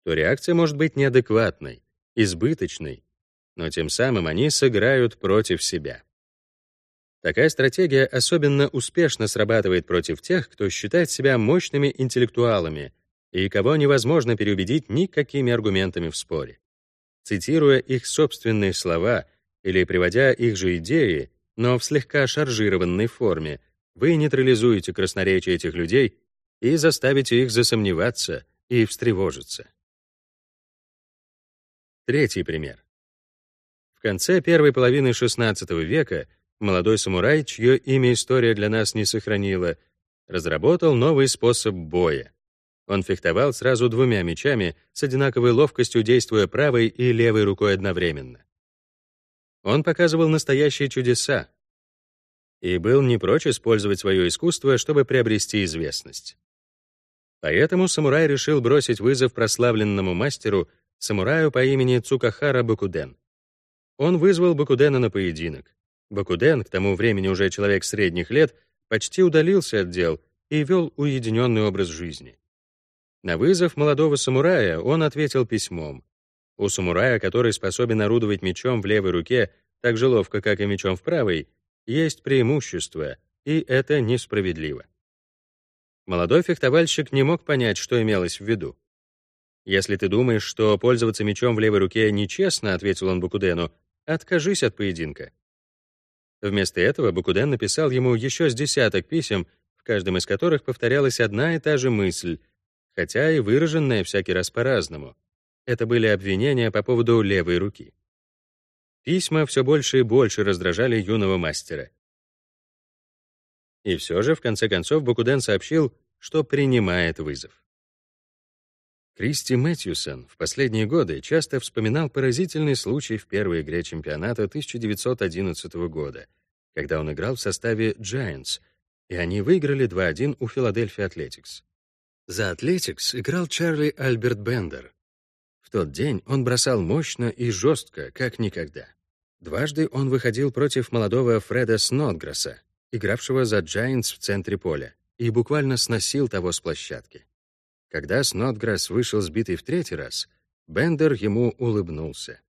то реакция может быть неадекватной, избыточной, но тем самым они сыграют против себя. Такая стратегия особенно успешно срабатывает против тех, кто считает себя мощными интеллектуалами — и кого невозможно переубедить никакими аргументами в споре. Цитируя их собственные слова или приводя их же идеи, но в слегка шаржированной форме, вы нейтрализуете красноречие этих людей и заставите их засомневаться и встревожиться. Третий пример. В конце первой половины XVI века молодой самурай, чье имя история для нас не сохранила, разработал новый способ боя он фехтовал сразу двумя мечами, с одинаковой ловкостью действуя правой и левой рукой одновременно. Он показывал настоящие чудеса и был не прочь использовать свое искусство, чтобы приобрести известность. Поэтому самурай решил бросить вызов прославленному мастеру, самураю по имени Цукахара Бакуден. Он вызвал Бакудена на поединок. Бакуден, к тому времени уже человек средних лет, почти удалился от дел и вел уединенный образ жизни. На вызов молодого самурая он ответил письмом. У самурая, который способен орудовать мечом в левой руке так же ловко, как и мечом в правой, есть преимущество, и это несправедливо. Молодой фехтовальщик не мог понять, что имелось в виду. «Если ты думаешь, что пользоваться мечом в левой руке нечестно», — ответил он Бакудену, — «откажись от поединка». Вместо этого Бакуден написал ему еще с десяток писем, в каждом из которых повторялась одна и та же мысль — хотя и выраженное всякий раз по-разному. Это были обвинения по поводу левой руки. Письма все больше и больше раздражали юного мастера. И все же, в конце концов, Бакуден сообщил, что принимает вызов. Кристи Мэтьюсон в последние годы часто вспоминал поразительный случай в первой игре чемпионата 1911 года, когда он играл в составе Giants, и они выиграли 2-1 у Филадельфия Атлетикс. За Атлетикс играл Чарли Альберт Бендер. В тот день он бросал мощно и жестко, как никогда. Дважды он выходил против молодого Фреда Снотграсса, игравшего за Giants в центре поля, и буквально сносил того с площадки. Когда Снотграсс вышел сбитый в третий раз, Бендер ему улыбнулся.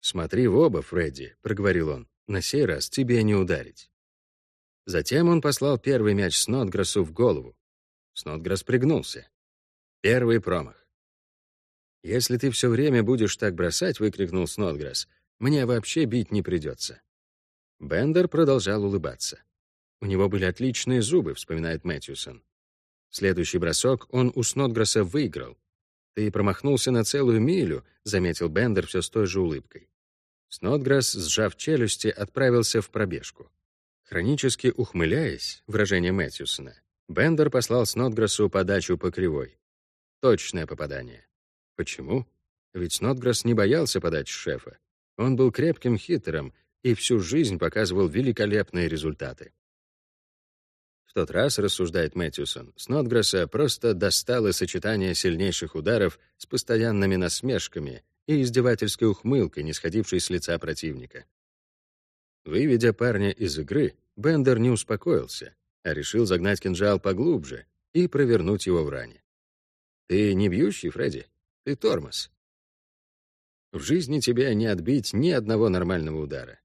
«Смотри в оба, Фредди», — проговорил он, — «на сей раз тебе не ударить». Затем он послал первый мяч Снотграссу в голову, Снотграсс пригнулся. Первый промах. «Если ты все время будешь так бросать», — выкрикнул Снотграсс, Мне вообще бить не придется». Бендер продолжал улыбаться. «У него были отличные зубы», — вспоминает Мэтьюсон. Следующий бросок он у Снотгресса выиграл. «Ты промахнулся на целую милю», — заметил Бендер все с той же улыбкой. Снотгресс, сжав челюсти, отправился в пробежку. Хронически ухмыляясь, выражение Мэтьюсона, Бендер послал Снотгрессу подачу по кривой. Точное попадание. Почему? Ведь Снотгресс не боялся подачи шефа. Он был крепким хитером и всю жизнь показывал великолепные результаты. В тот раз, рассуждает Мэтьюсон, Снотгресса просто достало сочетание сильнейших ударов с постоянными насмешками и издевательской ухмылкой, не сходившей с лица противника. Выведя парня из игры, Бендер не успокоился, а решил загнать кинжал поглубже и провернуть его в ране. «Ты не бьющий, Фредди, ты тормоз. В жизни тебя не отбить ни одного нормального удара».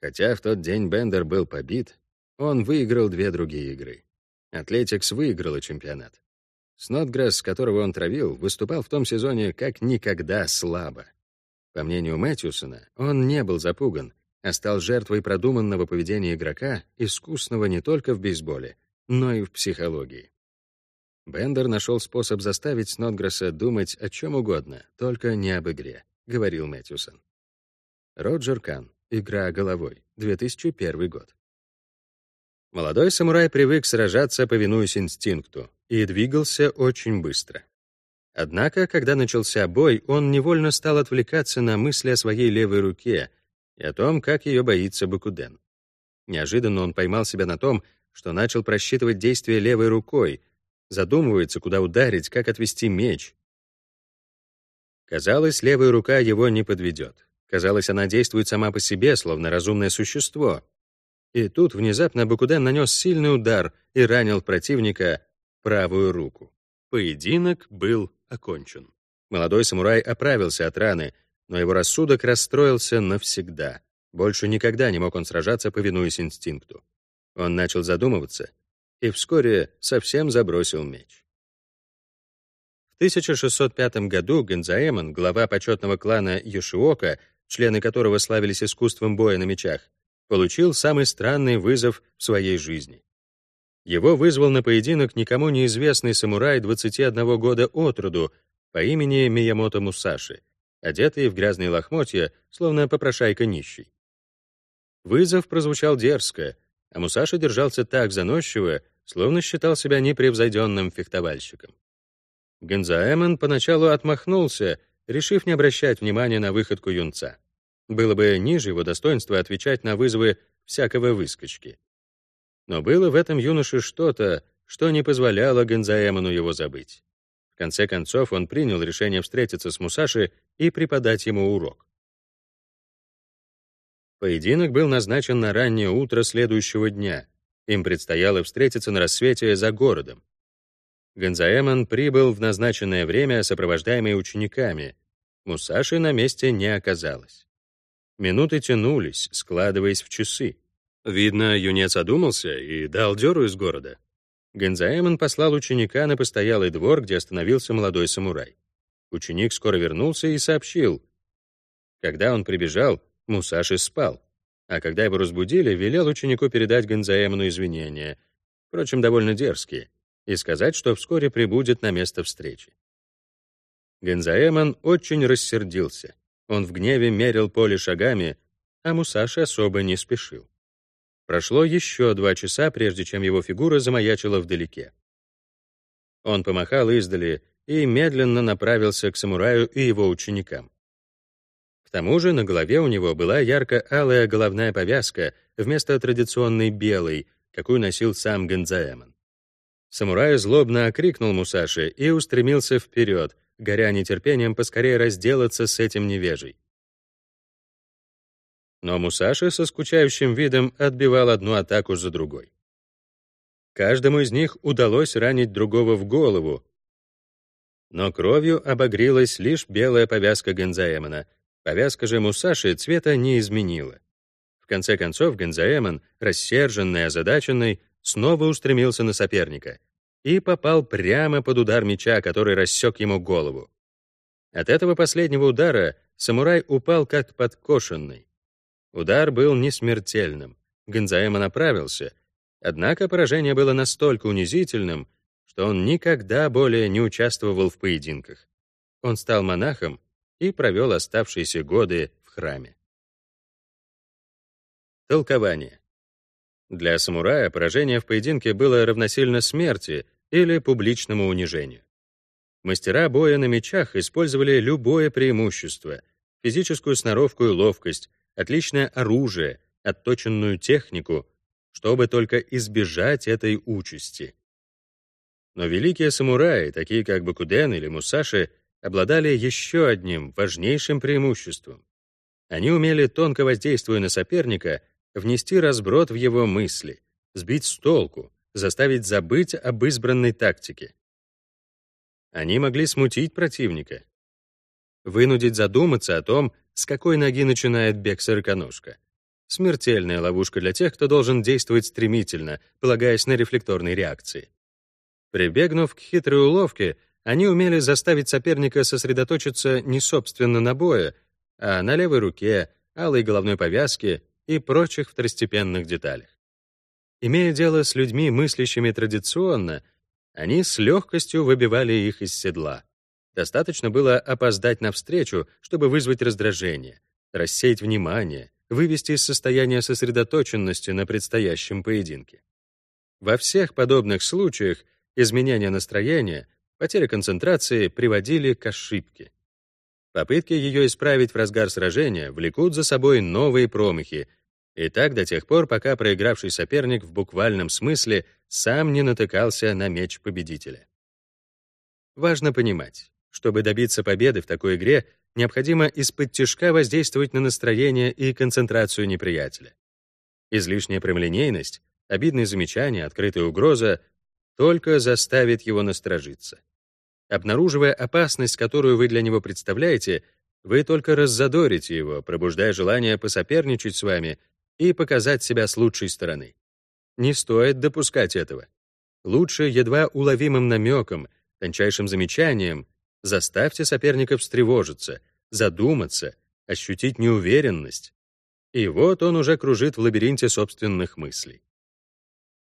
Хотя в тот день Бендер был побит, он выиграл две другие игры. Атлетикс выиграла чемпионат. Снотгресс, которого он травил, выступал в том сезоне как никогда слабо. По мнению Мэтьюсона, он не был запуган, а стал жертвой продуманного поведения игрока, искусного не только в бейсболе, но и в психологии. Бендер нашел способ заставить Снотгресса думать о чем угодно, только не об игре, говорил Мэтьюсон. Роджер Кан. Игра головой. 2001 год. Молодой самурай привык сражаться, повинуясь инстинкту, и двигался очень быстро. Однако, когда начался бой, он невольно стал отвлекаться на мысли о своей левой руке и о том, как ее боится Бакуден. Неожиданно он поймал себя на том, что начал просчитывать действия левой рукой, задумывается, куда ударить, как отвести меч. Казалось, левая рука его не подведет. Казалось, она действует сама по себе, словно разумное существо, и тут внезапно Бакуден нанес сильный удар и ранил противника правую руку. Поединок был окончен. Молодой самурай оправился от раны, но его рассудок расстроился навсегда. Больше никогда не мог он сражаться, повинуясь инстинкту. Он начал задумываться и вскоре совсем забросил меч. В 1605 году Гензаэмон, глава почетного клана Йошиока, члены которого славились искусством боя на мечах, получил самый странный вызов в своей жизни. Его вызвал на поединок никому неизвестный самурай 21 года от роду по имени Миямото Мусаши, одетый в грязные лохмотья, словно попрошайка нищий. Вызов прозвучал дерзко, а Мусаши держался так заносчиво, словно считал себя непревзойденным фехтовальщиком. Гензаэмон поначалу отмахнулся, решив не обращать внимания на выходку юнца. Было бы ниже его достоинства отвечать на вызовы всякого выскочки. Но было в этом юноше что-то, что не позволяло Гензаэмону его забыть. В конце концов, он принял решение встретиться с Мусаши и преподать ему урок. Поединок был назначен на раннее утро следующего дня. Им предстояло встретиться на рассвете за городом. Гонзаэмон прибыл в назначенное время, сопровождаемый учениками. Мусаши на месте не оказалось. Минуты тянулись, складываясь в часы. Видно, юнец одумался и дал дёру из города. Гензаэмон послал ученика на постоялый двор, где остановился молодой самурай. Ученик скоро вернулся и сообщил. Когда он прибежал, Мусаши спал, а когда его разбудили, велел ученику передать Гензаэмону извинения, впрочем, довольно дерзкие, и сказать, что вскоре прибудет на место встречи. Гензаэмон очень рассердился. Он в гневе мерил поле шагами, а Мусаши особо не спешил. Прошло еще два часа, прежде чем его фигура замаячила вдалеке. Он помахал издали и медленно направился к самураю и его ученикам. К тому же на голове у него была ярко-алая головная повязка вместо традиционной белой, какую носил сам Гензаэмон. Самурай злобно окрикнул Мусаши и устремился вперед, горя нетерпением поскорее разделаться с этим невежей. Но Мусаши со скучающим видом отбивал одну атаку за другой. Каждому из них удалось ранить другого в голову, но кровью обогрелась лишь белая повязка Гензаэмона, повязка же Мусаши цвета не изменила. В конце концов Гензаэмон, рассерженный, озадаченный, снова устремился на соперника — и попал прямо под удар меча, который рассек ему голову. От этого последнего удара самурай упал как подкошенный. Удар был не смертельным. Гонзаэма направился, однако поражение было настолько унизительным, что он никогда более не участвовал в поединках. Он стал монахом и провел оставшиеся годы в храме. Толкование. Для самурая поражение в поединке было равносильно смерти или публичному унижению. Мастера боя на мечах использовали любое преимущество — физическую сноровку и ловкость, отличное оружие, отточенную технику, чтобы только избежать этой участи. Но великие самураи, такие как Бакуден или Мусаши, обладали еще одним важнейшим преимуществом. Они умели, тонко воздействуя на соперника, внести разброд в его мысли, сбить с толку, заставить забыть об избранной тактике. Они могли смутить противника, вынудить задуматься о том, с какой ноги начинает бег сороконожка. Смертельная ловушка для тех, кто должен действовать стремительно, полагаясь на рефлекторные реакции. Прибегнув к хитрой уловке, они умели заставить соперника сосредоточиться не собственно на бое, а на левой руке, алой головной повязке и прочих второстепенных деталях. Имея дело с людьми, мыслящими традиционно, они с легкостью выбивали их из седла. Достаточно было опоздать навстречу, чтобы вызвать раздражение, рассеять внимание, вывести из состояния сосредоточенности на предстоящем поединке. Во всех подобных случаях изменение настроения, потеря концентрации приводили к ошибке. Попытки ее исправить в разгар сражения влекут за собой новые промахи, и так до тех пор, пока проигравший соперник в буквальном смысле сам не натыкался на меч победителя. Важно понимать, чтобы добиться победы в такой игре, необходимо из-под тяжка воздействовать на настроение и концентрацию неприятеля. Излишняя прямолинейность, обидные замечания, открытая угроза только заставит его насторожиться. Обнаруживая опасность, которую вы для него представляете, вы только раззадорите его, пробуждая желание посоперничать с вами и показать себя с лучшей стороны. Не стоит допускать этого. Лучше едва уловимым намеком, тончайшим замечанием заставьте соперника встревожиться, задуматься, ощутить неуверенность. И вот он уже кружит в лабиринте собственных мыслей.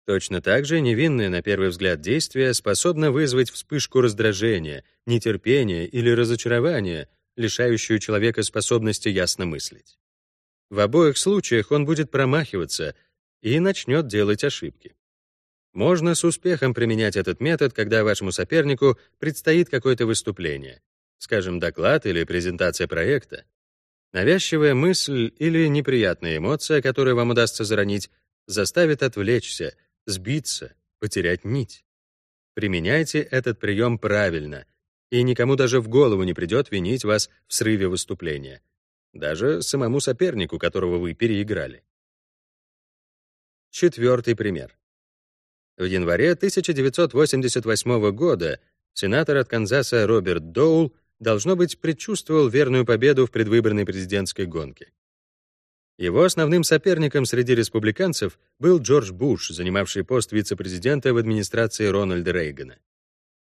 Точно так же невинное на первый взгляд действие способно вызвать вспышку раздражения, нетерпения или разочарования, лишающую человека способности ясно мыслить. В обоих случаях он будет промахиваться и начнет делать ошибки. Можно с успехом применять этот метод, когда вашему сопернику предстоит какое-то выступление, скажем, доклад или презентация проекта. Навязчивая мысль или неприятная эмоция, которую вам удастся заронить, заставит отвлечься, сбиться, потерять нить. Применяйте этот прием правильно, и никому даже в голову не придет винить вас в срыве выступления даже самому сопернику, которого вы переиграли. Четвертый пример. В январе 1988 года сенатор от Канзаса Роберт Доул, должно быть, предчувствовал верную победу в предвыборной президентской гонке. Его основным соперником среди республиканцев был Джордж Буш, занимавший пост вице-президента в администрации Рональда Рейгана.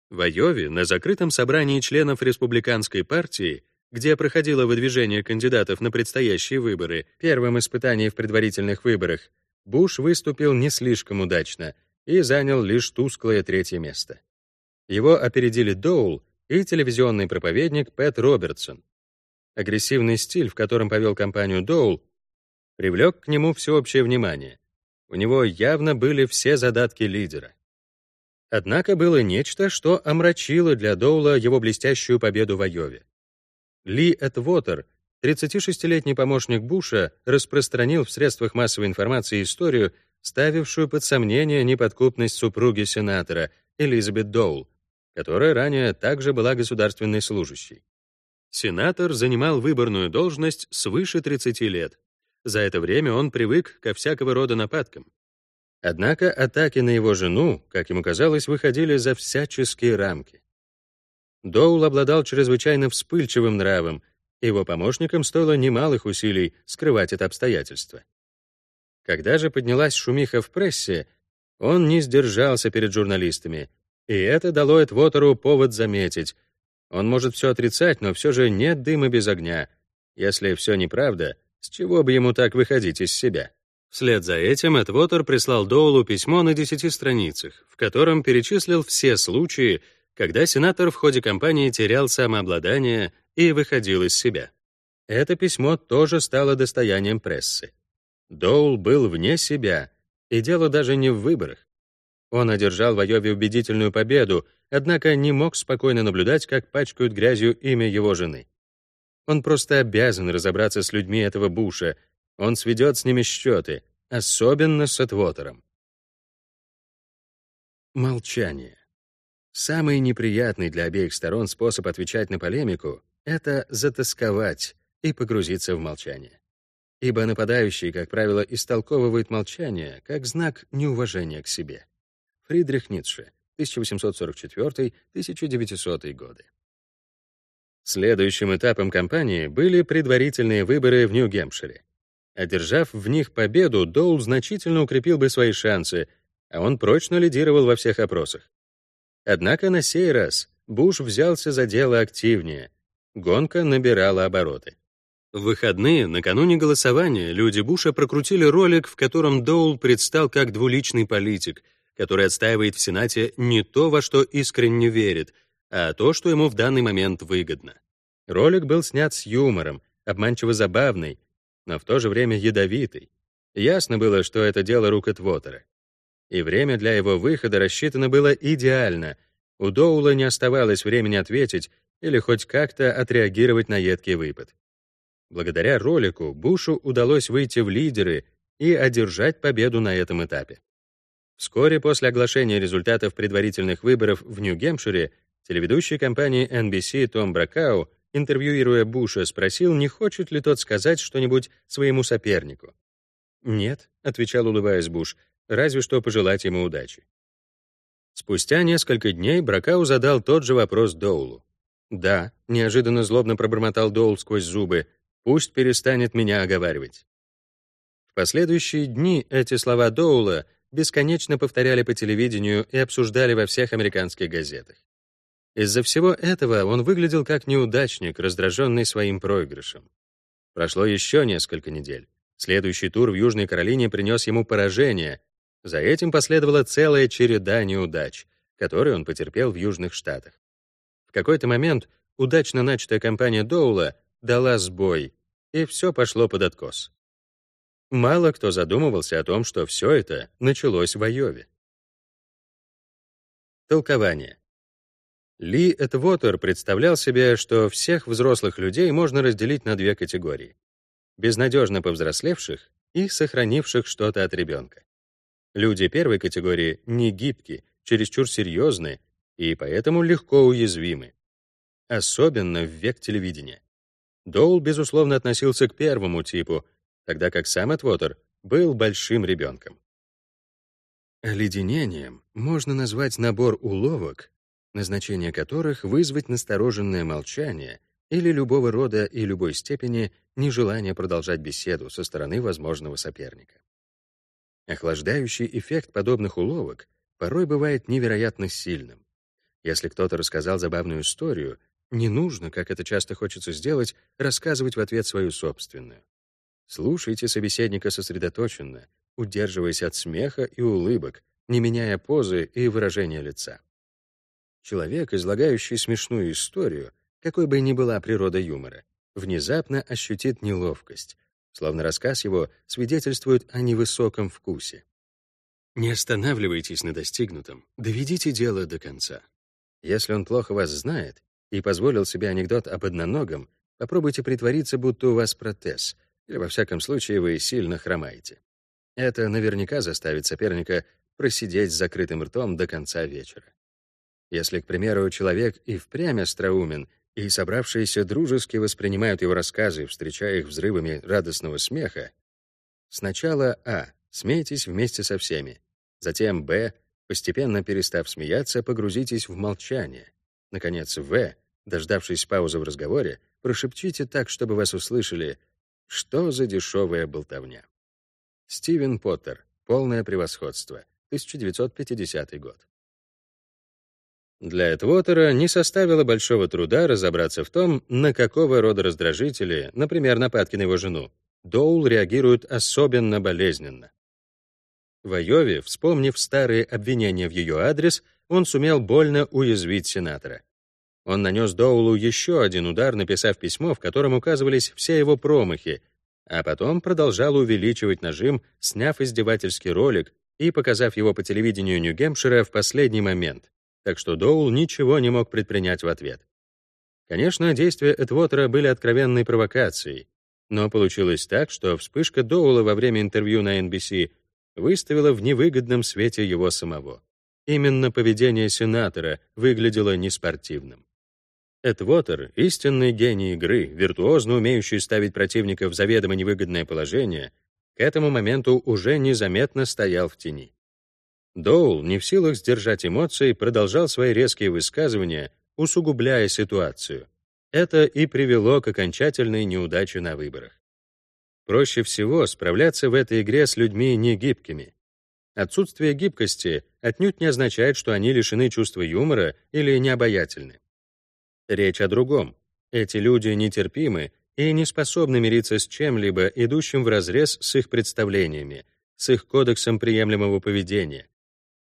В Айове на закрытом собрании членов республиканской партии где проходило выдвижение кандидатов на предстоящие выборы, первым испытанием в предварительных выборах, Буш выступил не слишком удачно и занял лишь тусклое третье место. Его опередили Доул и телевизионный проповедник Пэт Робертсон. Агрессивный стиль, в котором повел кампанию Доул, привлек к нему всеобщее внимание. У него явно были все задатки лидера. Однако было нечто, что омрачило для Доула его блестящую победу в Айове. Ли Этвотер, 36-летний помощник Буша, распространил в средствах массовой информации историю, ставившую под сомнение неподкупность супруги сенатора Элизабет Доул, которая ранее также была государственной служащей. Сенатор занимал выборную должность свыше 30 лет. За это время он привык ко всякого рода нападкам. Однако атаки на его жену, как ему казалось, выходили за всяческие рамки. Доул обладал чрезвычайно вспыльчивым нравом, его помощникам стоило немалых усилий скрывать это обстоятельство. Когда же поднялась шумиха в прессе, он не сдержался перед журналистами, и это дало Эдвотеру повод заметить. Он может все отрицать, но все же нет дыма без огня. Если все неправда, с чего бы ему так выходить из себя? Вслед за этим Эдвотер прислал Доулу письмо на 10 страницах, в котором перечислил все случаи, когда сенатор в ходе кампании терял самообладание и выходил из себя. Это письмо тоже стало достоянием прессы. Доул был вне себя, и дело даже не в выборах. Он одержал в Айове убедительную победу, однако не мог спокойно наблюдать, как пачкают грязью имя его жены. Он просто обязан разобраться с людьми этого Буша, он сведет с ними счеты, особенно с Этвотером. Молчание. Самый неприятный для обеих сторон способ отвечать на полемику — это затасковать и погрузиться в молчание. Ибо нападающий, как правило, истолковывает молчание как знак неуважения к себе. Фридрих Ницше, 1844-1900 годы. Следующим этапом кампании были предварительные выборы в Нью-Гемпшире. Одержав в них победу, Доул значительно укрепил бы свои шансы, а он прочно лидировал во всех опросах. Однако на сей раз Буш взялся за дело активнее. Гонка набирала обороты. В выходные, накануне голосования, люди Буша прокрутили ролик, в котором Доул предстал как двуличный политик, который отстаивает в Сенате не то, во что искренне верит, а то, что ему в данный момент выгодно. Ролик был снят с юмором, обманчиво забавный, но в то же время ядовитый. Ясно было, что это дело рук Этвотера. И время для его выхода рассчитано было идеально. У Доула не оставалось времени ответить или хоть как-то отреагировать на едкий выпад. Благодаря ролику Бушу удалось выйти в лидеры и одержать победу на этом этапе. Вскоре после оглашения результатов предварительных выборов в Нью-Гемпшире телеведущий компании NBC Том Бракау интервьюируя Буша, спросил, не хочет ли тот сказать что-нибудь своему сопернику. «Нет», — отвечал, улыбаясь Буш, «разве что пожелать ему удачи». Спустя несколько дней Бракау задал тот же вопрос Доулу. «Да», — неожиданно злобно пробормотал Доул сквозь зубы, «пусть перестанет меня оговаривать». В последующие дни эти слова Доула бесконечно повторяли по телевидению и обсуждали во всех американских газетах. Из-за всего этого он выглядел как неудачник, раздраженный своим проигрышем. Прошло еще несколько недель. Следующий тур в Южной Каролине принес ему поражение. За этим последовала целая череда неудач, которые он потерпел в Южных Штатах. В какой-то момент удачно начатая кампания Доула дала сбой, и все пошло под откос. Мало кто задумывался о том, что все это началось в Айове. Толкование. Ли Этвотер представлял себе, что всех взрослых людей можно разделить на две категории — безнадежно повзрослевших и сохранивших что-то от ребенка. Люди первой категории не гибки, чересчур серьезны и поэтому легко уязвимы. Особенно в век телевидения. Доул, безусловно, относился к первому типу, тогда как сам Этвотер был большим ребенком. Оледенением можно назвать набор уловок, назначение которых — вызвать настороженное молчание или любого рода и любой степени нежелание продолжать беседу со стороны возможного соперника. Охлаждающий эффект подобных уловок порой бывает невероятно сильным. Если кто-то рассказал забавную историю, не нужно, как это часто хочется сделать, рассказывать в ответ свою собственную. Слушайте собеседника сосредоточенно, удерживаясь от смеха и улыбок, не меняя позы и выражения лица. Человек, излагающий смешную историю, какой бы ни была природа юмора, внезапно ощутит неловкость, словно рассказ его свидетельствует о невысоком вкусе. Не останавливайтесь на достигнутом, доведите дело до конца. Если он плохо вас знает и позволил себе анекдот об одноногом, попробуйте притвориться, будто у вас протез, или во всяком случае вы сильно хромаете. Это наверняка заставит соперника просидеть с закрытым ртом до конца вечера. Если, к примеру, человек и впрямь остроумен, и собравшиеся дружески воспринимают его рассказы, встречая их взрывами радостного смеха, сначала А. Смейтесь вместе со всеми. Затем Б. Постепенно перестав смеяться, погрузитесь в молчание. Наконец, В. Дождавшись паузы в разговоре, прошепчите так, чтобы вас услышали «Что за дешевая болтовня?» Стивен Поттер. Полное превосходство. 1950 год. Для Эдвотера не составило большого труда разобраться в том, на какого рода раздражители, например, нападки на его жену, Доул реагирует особенно болезненно. В Айове, вспомнив старые обвинения в ее адрес, он сумел больно уязвить сенатора. Он нанес Доулу еще один удар, написав письмо, в котором указывались все его промахи, а потом продолжал увеличивать нажим, сняв издевательский ролик и показав его по телевидению Нью-Гэмпшира в последний момент так что Доул ничего не мог предпринять в ответ. Конечно, действия Эдвотера были откровенной провокацией, но получилось так, что вспышка Доула во время интервью на NBC выставила в невыгодном свете его самого. Именно поведение сенатора выглядело неспортивным. Эдвотер, истинный гений игры, виртуозно умеющий ставить противника в заведомо невыгодное положение, к этому моменту уже незаметно стоял в тени. Доул, не в силах сдержать эмоции, продолжал свои резкие высказывания, усугубляя ситуацию. Это и привело к окончательной неудаче на выборах. Проще всего справляться в этой игре с людьми негибкими. Отсутствие гибкости отнюдь не означает, что они лишены чувства юмора или необаятельны. Речь о другом. Эти люди нетерпимы и не способны мириться с чем-либо, идущим вразрез с их представлениями, с их кодексом приемлемого поведения.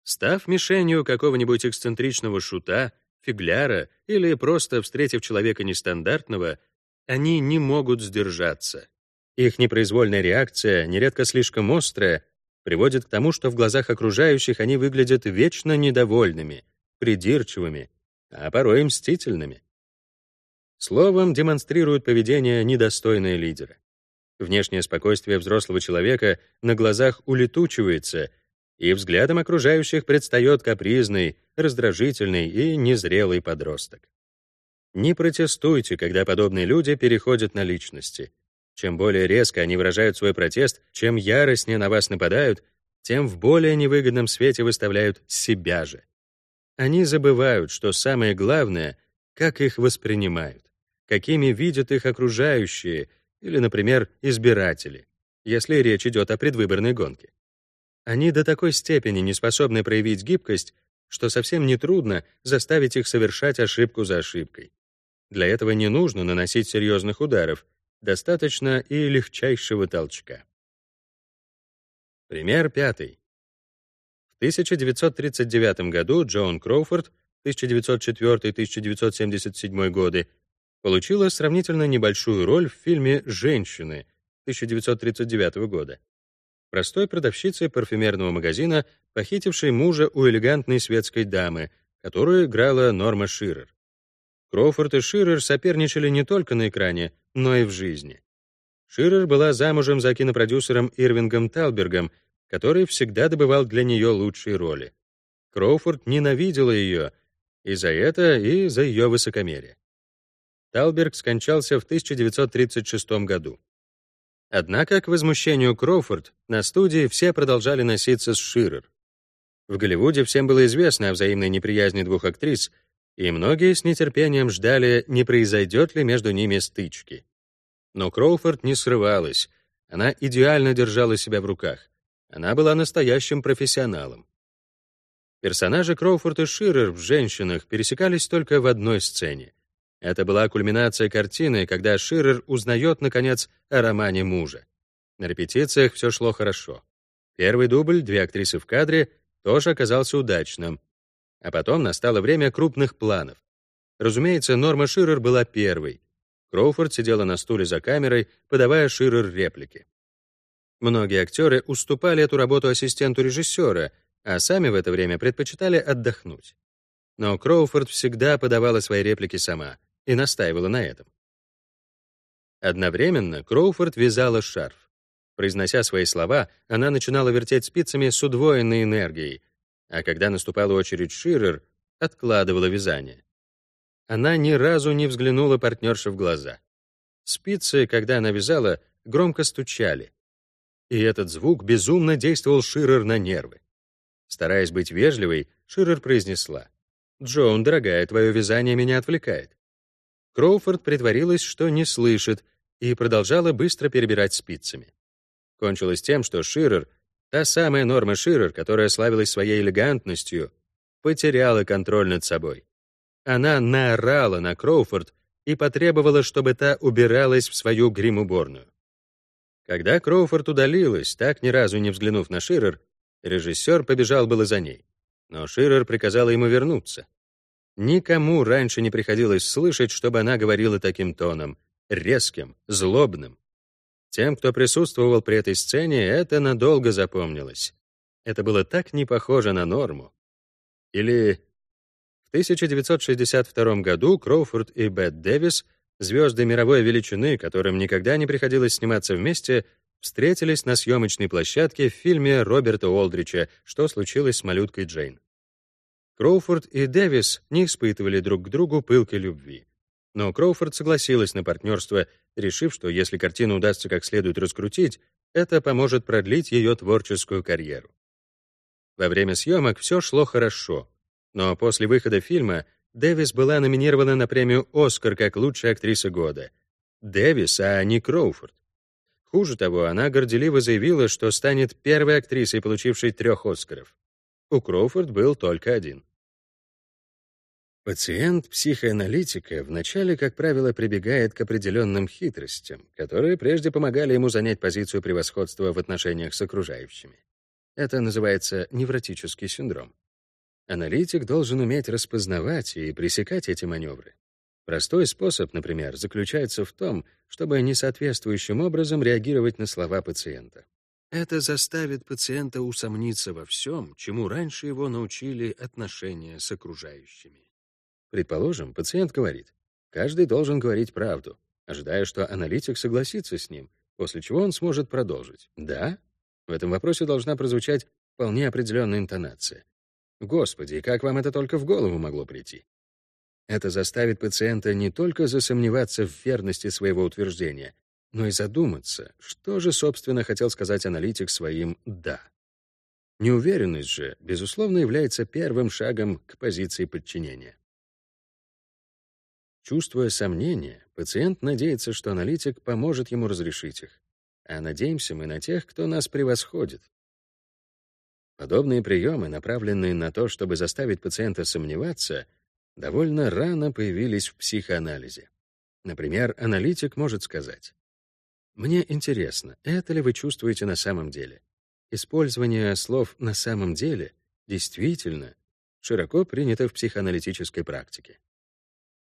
Став мишенью какого-нибудь эксцентричного шута, фигляра или просто встретив человека нестандартного, они не могут сдержаться. Их непроизвольная реакция, нередко слишком острая, приводит к тому, что в глазах окружающих они выглядят вечно недовольными, придирчивыми, а порой мстительными. Словом, демонстрируют поведение недостойное лидера. Внешнее спокойствие взрослого человека на глазах улетучивается, и взглядом окружающих предстает капризный, раздражительный и незрелый подросток. Не протестуйте, когда подобные люди переходят на личности. Чем более резко они выражают свой протест, чем яростнее на вас нападают, тем в более невыгодном свете выставляют себя же. Они забывают, что самое главное — как их воспринимают, какими видят их окружающие или, например, избиратели, если речь идет о предвыборной гонке. Они до такой степени не способны проявить гибкость, что совсем нетрудно заставить их совершать ошибку за ошибкой. Для этого не нужно наносить серьезных ударов, достаточно и легчайшего толчка. Пример пятый. В 1939 году Джоан Кроуфорд 1904-1977 годы получила сравнительно небольшую роль в фильме «Женщины» 1939 года простой продавщицей парфюмерного магазина, похитившей мужа у элегантной светской дамы, которую играла Норма Ширер. Кроуфорд и Ширер соперничали не только на экране, но и в жизни. Ширер была замужем за кинопродюсером Ирвингом Талбергом, который всегда добывал для нее лучшие роли. Кроуфорд ненавидела ее и за это, и за ее высокомерие. Талберг скончался в 1936 году. Однако, к возмущению Кроуфорд, на студии все продолжали носиться с Ширер. В Голливуде всем было известно о взаимной неприязни двух актрис, и многие с нетерпением ждали, не произойдет ли между ними стычки. Но Кроуфорд не срывалась, она идеально держала себя в руках. Она была настоящим профессионалом. Персонажи Кроуфорд и Ширер в «Женщинах» пересекались только в одной сцене. Это была кульминация картины, когда Ширер узнает, наконец, о романе мужа. На репетициях все шло хорошо. Первый дубль, две актрисы в кадре, тоже оказался удачным. А потом настало время крупных планов. Разумеется, Норма Ширер была первой. Кроуфорд сидела на стуле за камерой, подавая Ширер реплики. Многие актеры уступали эту работу ассистенту режиссера, а сами в это время предпочитали отдохнуть. Но Кроуфорд всегда подавала свои реплики сама и настаивала на этом. Одновременно Кроуфорд вязала шарф. Произнося свои слова, она начинала вертеть спицами с удвоенной энергией, а когда наступала очередь Ширер, откладывала вязание. Она ни разу не взглянула партнерше в глаза. Спицы, когда она вязала, громко стучали. И этот звук безумно действовал Ширер на нервы. Стараясь быть вежливой, Ширер произнесла. «Джоун, дорогая, твое вязание меня отвлекает». Кроуфорд притворилась, что не слышит, и продолжала быстро перебирать спицами. Кончилось тем, что Ширер, та самая Норма Ширер, которая славилась своей элегантностью, потеряла контроль над собой. Она наорала на Кроуфорд и потребовала, чтобы та убиралась в свою грим-уборную. Когда Кроуфорд удалилась, так ни разу не взглянув на Ширер, режиссер побежал было за ней. Но Ширер приказала ему вернуться. Никому раньше не приходилось слышать, чтобы она говорила таким тоном, резким, злобным. Тем, кто присутствовал при этой сцене, это надолго запомнилось. Это было так не похоже на норму. Или в 1962 году Кроуфорд и Бет Дэвис, звезды мировой величины, которым никогда не приходилось сниматься вместе, встретились на съемочной площадке в фильме Роберта Олдрича «Что случилось с малюткой Джейн». Кроуфорд и Дэвис не испытывали друг к другу пылкой любви. Но Кроуфорд согласилась на партнерство, решив, что если картину удастся как следует раскрутить, это поможет продлить ее творческую карьеру. Во время съемок все шло хорошо, но после выхода фильма Дэвис была номинирована на премию «Оскар» как лучшая актриса года. Дэвис, а не Кроуфорд. Хуже того, она горделиво заявила, что станет первой актрисой, получившей трех «Оскаров». У Кроуфорд был только один. Пациент психоаналитика вначале, как правило, прибегает к определенным хитростям, которые прежде помогали ему занять позицию превосходства в отношениях с окружающими. Это называется невротический синдром. Аналитик должен уметь распознавать и пресекать эти маневры. Простой способ, например, заключается в том, чтобы несоответствующим образом реагировать на слова пациента. Это заставит пациента усомниться во всем, чему раньше его научили отношения с окружающими. Предположим, пациент говорит, каждый должен говорить правду, ожидая, что аналитик согласится с ним, после чего он сможет продолжить. Да? В этом вопросе должна прозвучать вполне определенная интонация. Господи, как вам это только в голову могло прийти? Это заставит пациента не только засомневаться в верности своего утверждения, но и задуматься, что же, собственно, хотел сказать аналитик своим «да». Неуверенность же, безусловно, является первым шагом к позиции подчинения. Чувствуя сомнения, пациент надеется, что аналитик поможет ему разрешить их. А надеемся мы на тех, кто нас превосходит. Подобные приемы, направленные на то, чтобы заставить пациента сомневаться, довольно рано появились в психоанализе. Например, аналитик может сказать, «Мне интересно, это ли вы чувствуете на самом деле?» Использование слов «на самом деле» действительно широко принято в психоаналитической практике.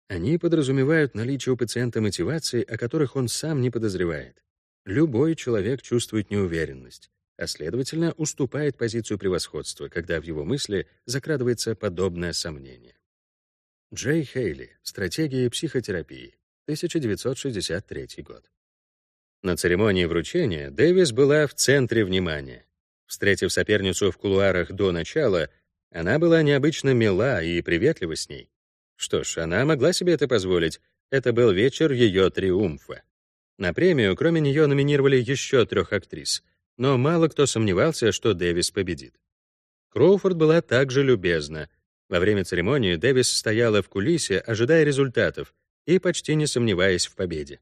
Они подразумевают наличие у пациента мотиваций, о которых он сам не подозревает. Любой человек чувствует неуверенность, а следовательно уступает позицию превосходства, когда в его мысли закрадывается подобное сомнение. Джей Хейли. Стратегии психотерапии. 1963 год. На церемонии вручения Дэвис была в центре внимания. Встретив соперницу в кулуарах до начала, она была необычно мила и приветлива с ней. Что ж, она могла себе это позволить. Это был вечер ее триумфа. На премию, кроме нее, номинировали еще трех актрис, но мало кто сомневался, что Дэвис победит. Кроуфорд была также любезна. Во время церемонии Дэвис стояла в кулисе, ожидая результатов и почти не сомневаясь в победе.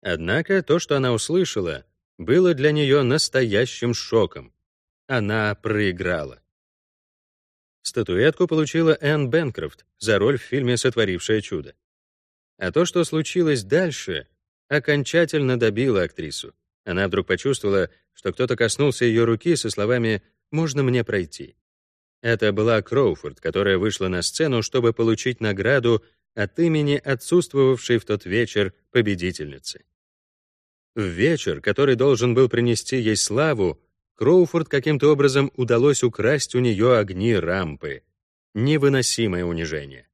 Однако то, что она услышала, было для нее настоящим шоком. Она проиграла. Статуэтку получила Энн Бенкрофт за роль в фильме «Сотворившее чудо». А то, что случилось дальше, окончательно добило актрису. Она вдруг почувствовала, что кто-то коснулся ее руки со словами «можно мне пройти». Это была Кроуфорд, которая вышла на сцену, чтобы получить награду от имени отсутствовавшей в тот вечер победительницы. В вечер, который должен был принести ей славу, Кроуфорд каким-то образом удалось украсть у нее огни рампы. Невыносимое унижение.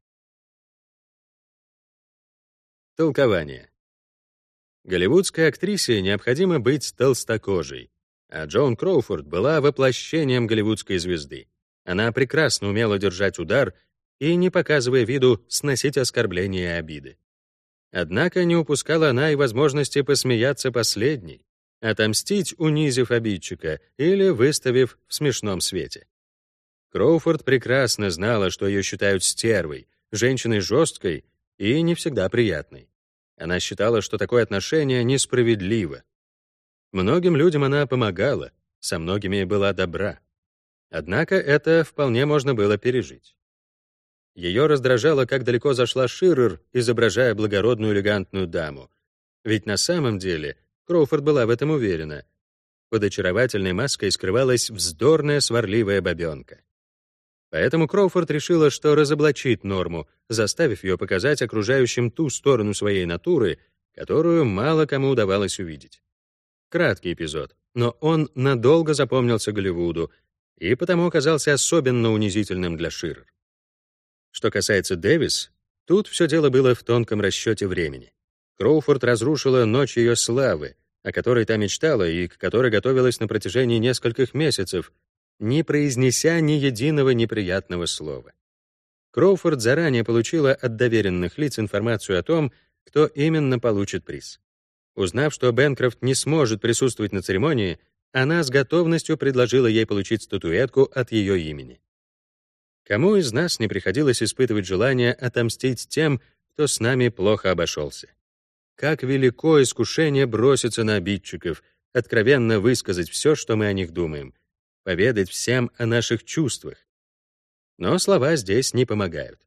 Толкование. Голливудской актрисе необходимо быть толстокожей, а Джон Кроуфорд была воплощением голливудской звезды. Она прекрасно умела держать удар и, не показывая виду, сносить оскорбления и обиды. Однако не упускала она и возможности посмеяться последней, отомстить, унизив обидчика или выставив в смешном свете. Кроуфорд прекрасно знала, что ее считают стервой, женщиной жесткой и не всегда приятной. Она считала, что такое отношение несправедливо. Многим людям она помогала, со многими была добра. Однако это вполне можно было пережить. Ее раздражало, как далеко зашла Ширер, изображая благородную элегантную даму. Ведь на самом деле Кроуфорд была в этом уверена. Под очаровательной маской скрывалась вздорная сварливая бабенка. Поэтому Кроуфорд решила, что разоблачит Норму, заставив ее показать окружающим ту сторону своей натуры, которую мало кому удавалось увидеть. Краткий эпизод, но он надолго запомнился Голливуду и потому оказался особенно унизительным для Ширер. Что касается Дэвис, тут все дело было в тонком расчете времени. Кроуфорд разрушила ночь ее славы, о которой та мечтала и к которой готовилась на протяжении нескольких месяцев, не произнеся ни единого неприятного слова. Кроуфорд заранее получила от доверенных лиц информацию о том, кто именно получит приз. Узнав, что Бенкрофт не сможет присутствовать на церемонии, она с готовностью предложила ей получить статуэтку от ее имени. Кому из нас не приходилось испытывать желание отомстить тем, кто с нами плохо обошелся? Как велико искушение броситься на обидчиков, откровенно высказать все, что мы о них думаем, поведать всем о наших чувствах. Но слова здесь не помогают.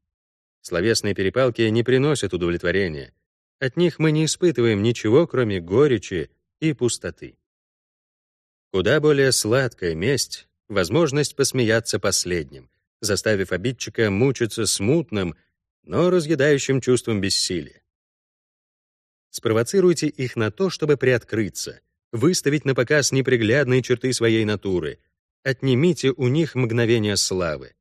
Словесные перепалки не приносят удовлетворения. От них мы не испытываем ничего, кроме горечи и пустоты. Куда более сладкая месть — возможность посмеяться последним, заставив обидчика мучиться смутным, но разъедающим чувством бессилия. Спровоцируйте их на то, чтобы приоткрыться, выставить на показ неприглядные черты своей натуры, отнимите у них мгновение славы.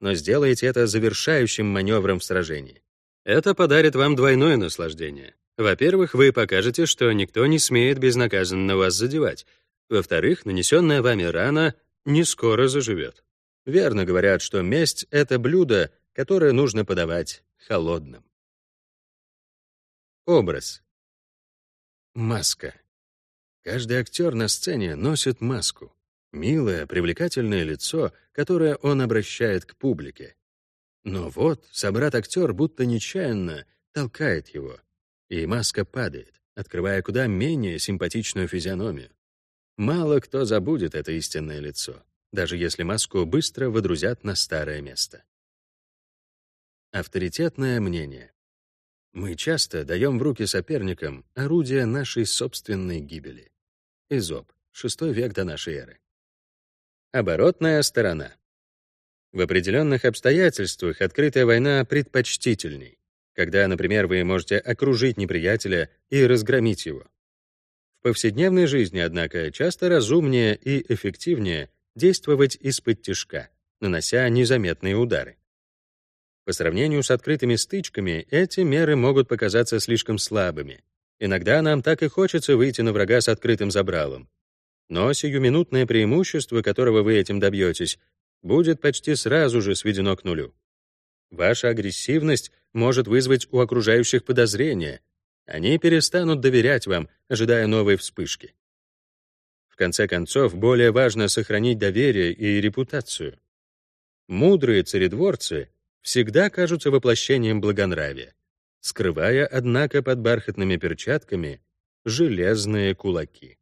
Но сделайте это завершающим маневром в сражении. Это подарит вам двойное наслаждение. Во-первых, вы покажете, что никто не смеет безнаказанно вас задевать. Во-вторых, нанесенная вами рана не скоро заживет. Верно говорят, что месть — это блюдо, которое нужно подавать холодным. Образ. Маска. Каждый актер на сцене носит маску. Милое, привлекательное лицо, которое он обращает к публике. Но вот собрат-актер будто нечаянно толкает его, и маска падает, открывая куда менее симпатичную физиономию. Мало кто забудет это истинное лицо даже если маску быстро выдрузят на старое место. Авторитетное мнение. Мы часто даем в руки соперникам орудие нашей собственной гибели. Изоб, VI век до нашей эры. Оборотная сторона. В определенных обстоятельствах открытая война предпочтительней, когда, например, вы можете окружить неприятеля и разгромить его. В повседневной жизни, однако, часто разумнее и эффективнее действовать из-под тишка, нанося незаметные удары. По сравнению с открытыми стычками, эти меры могут показаться слишком слабыми. Иногда нам так и хочется выйти на врага с открытым забралом. Но сиюминутное преимущество, которого вы этим добьетесь, будет почти сразу же сведено к нулю. Ваша агрессивность может вызвать у окружающих подозрения. Они перестанут доверять вам, ожидая новой вспышки конце концов, более важно сохранить доверие и репутацию. Мудрые царедворцы всегда кажутся воплощением благонравия, скрывая, однако, под бархатными перчатками железные кулаки.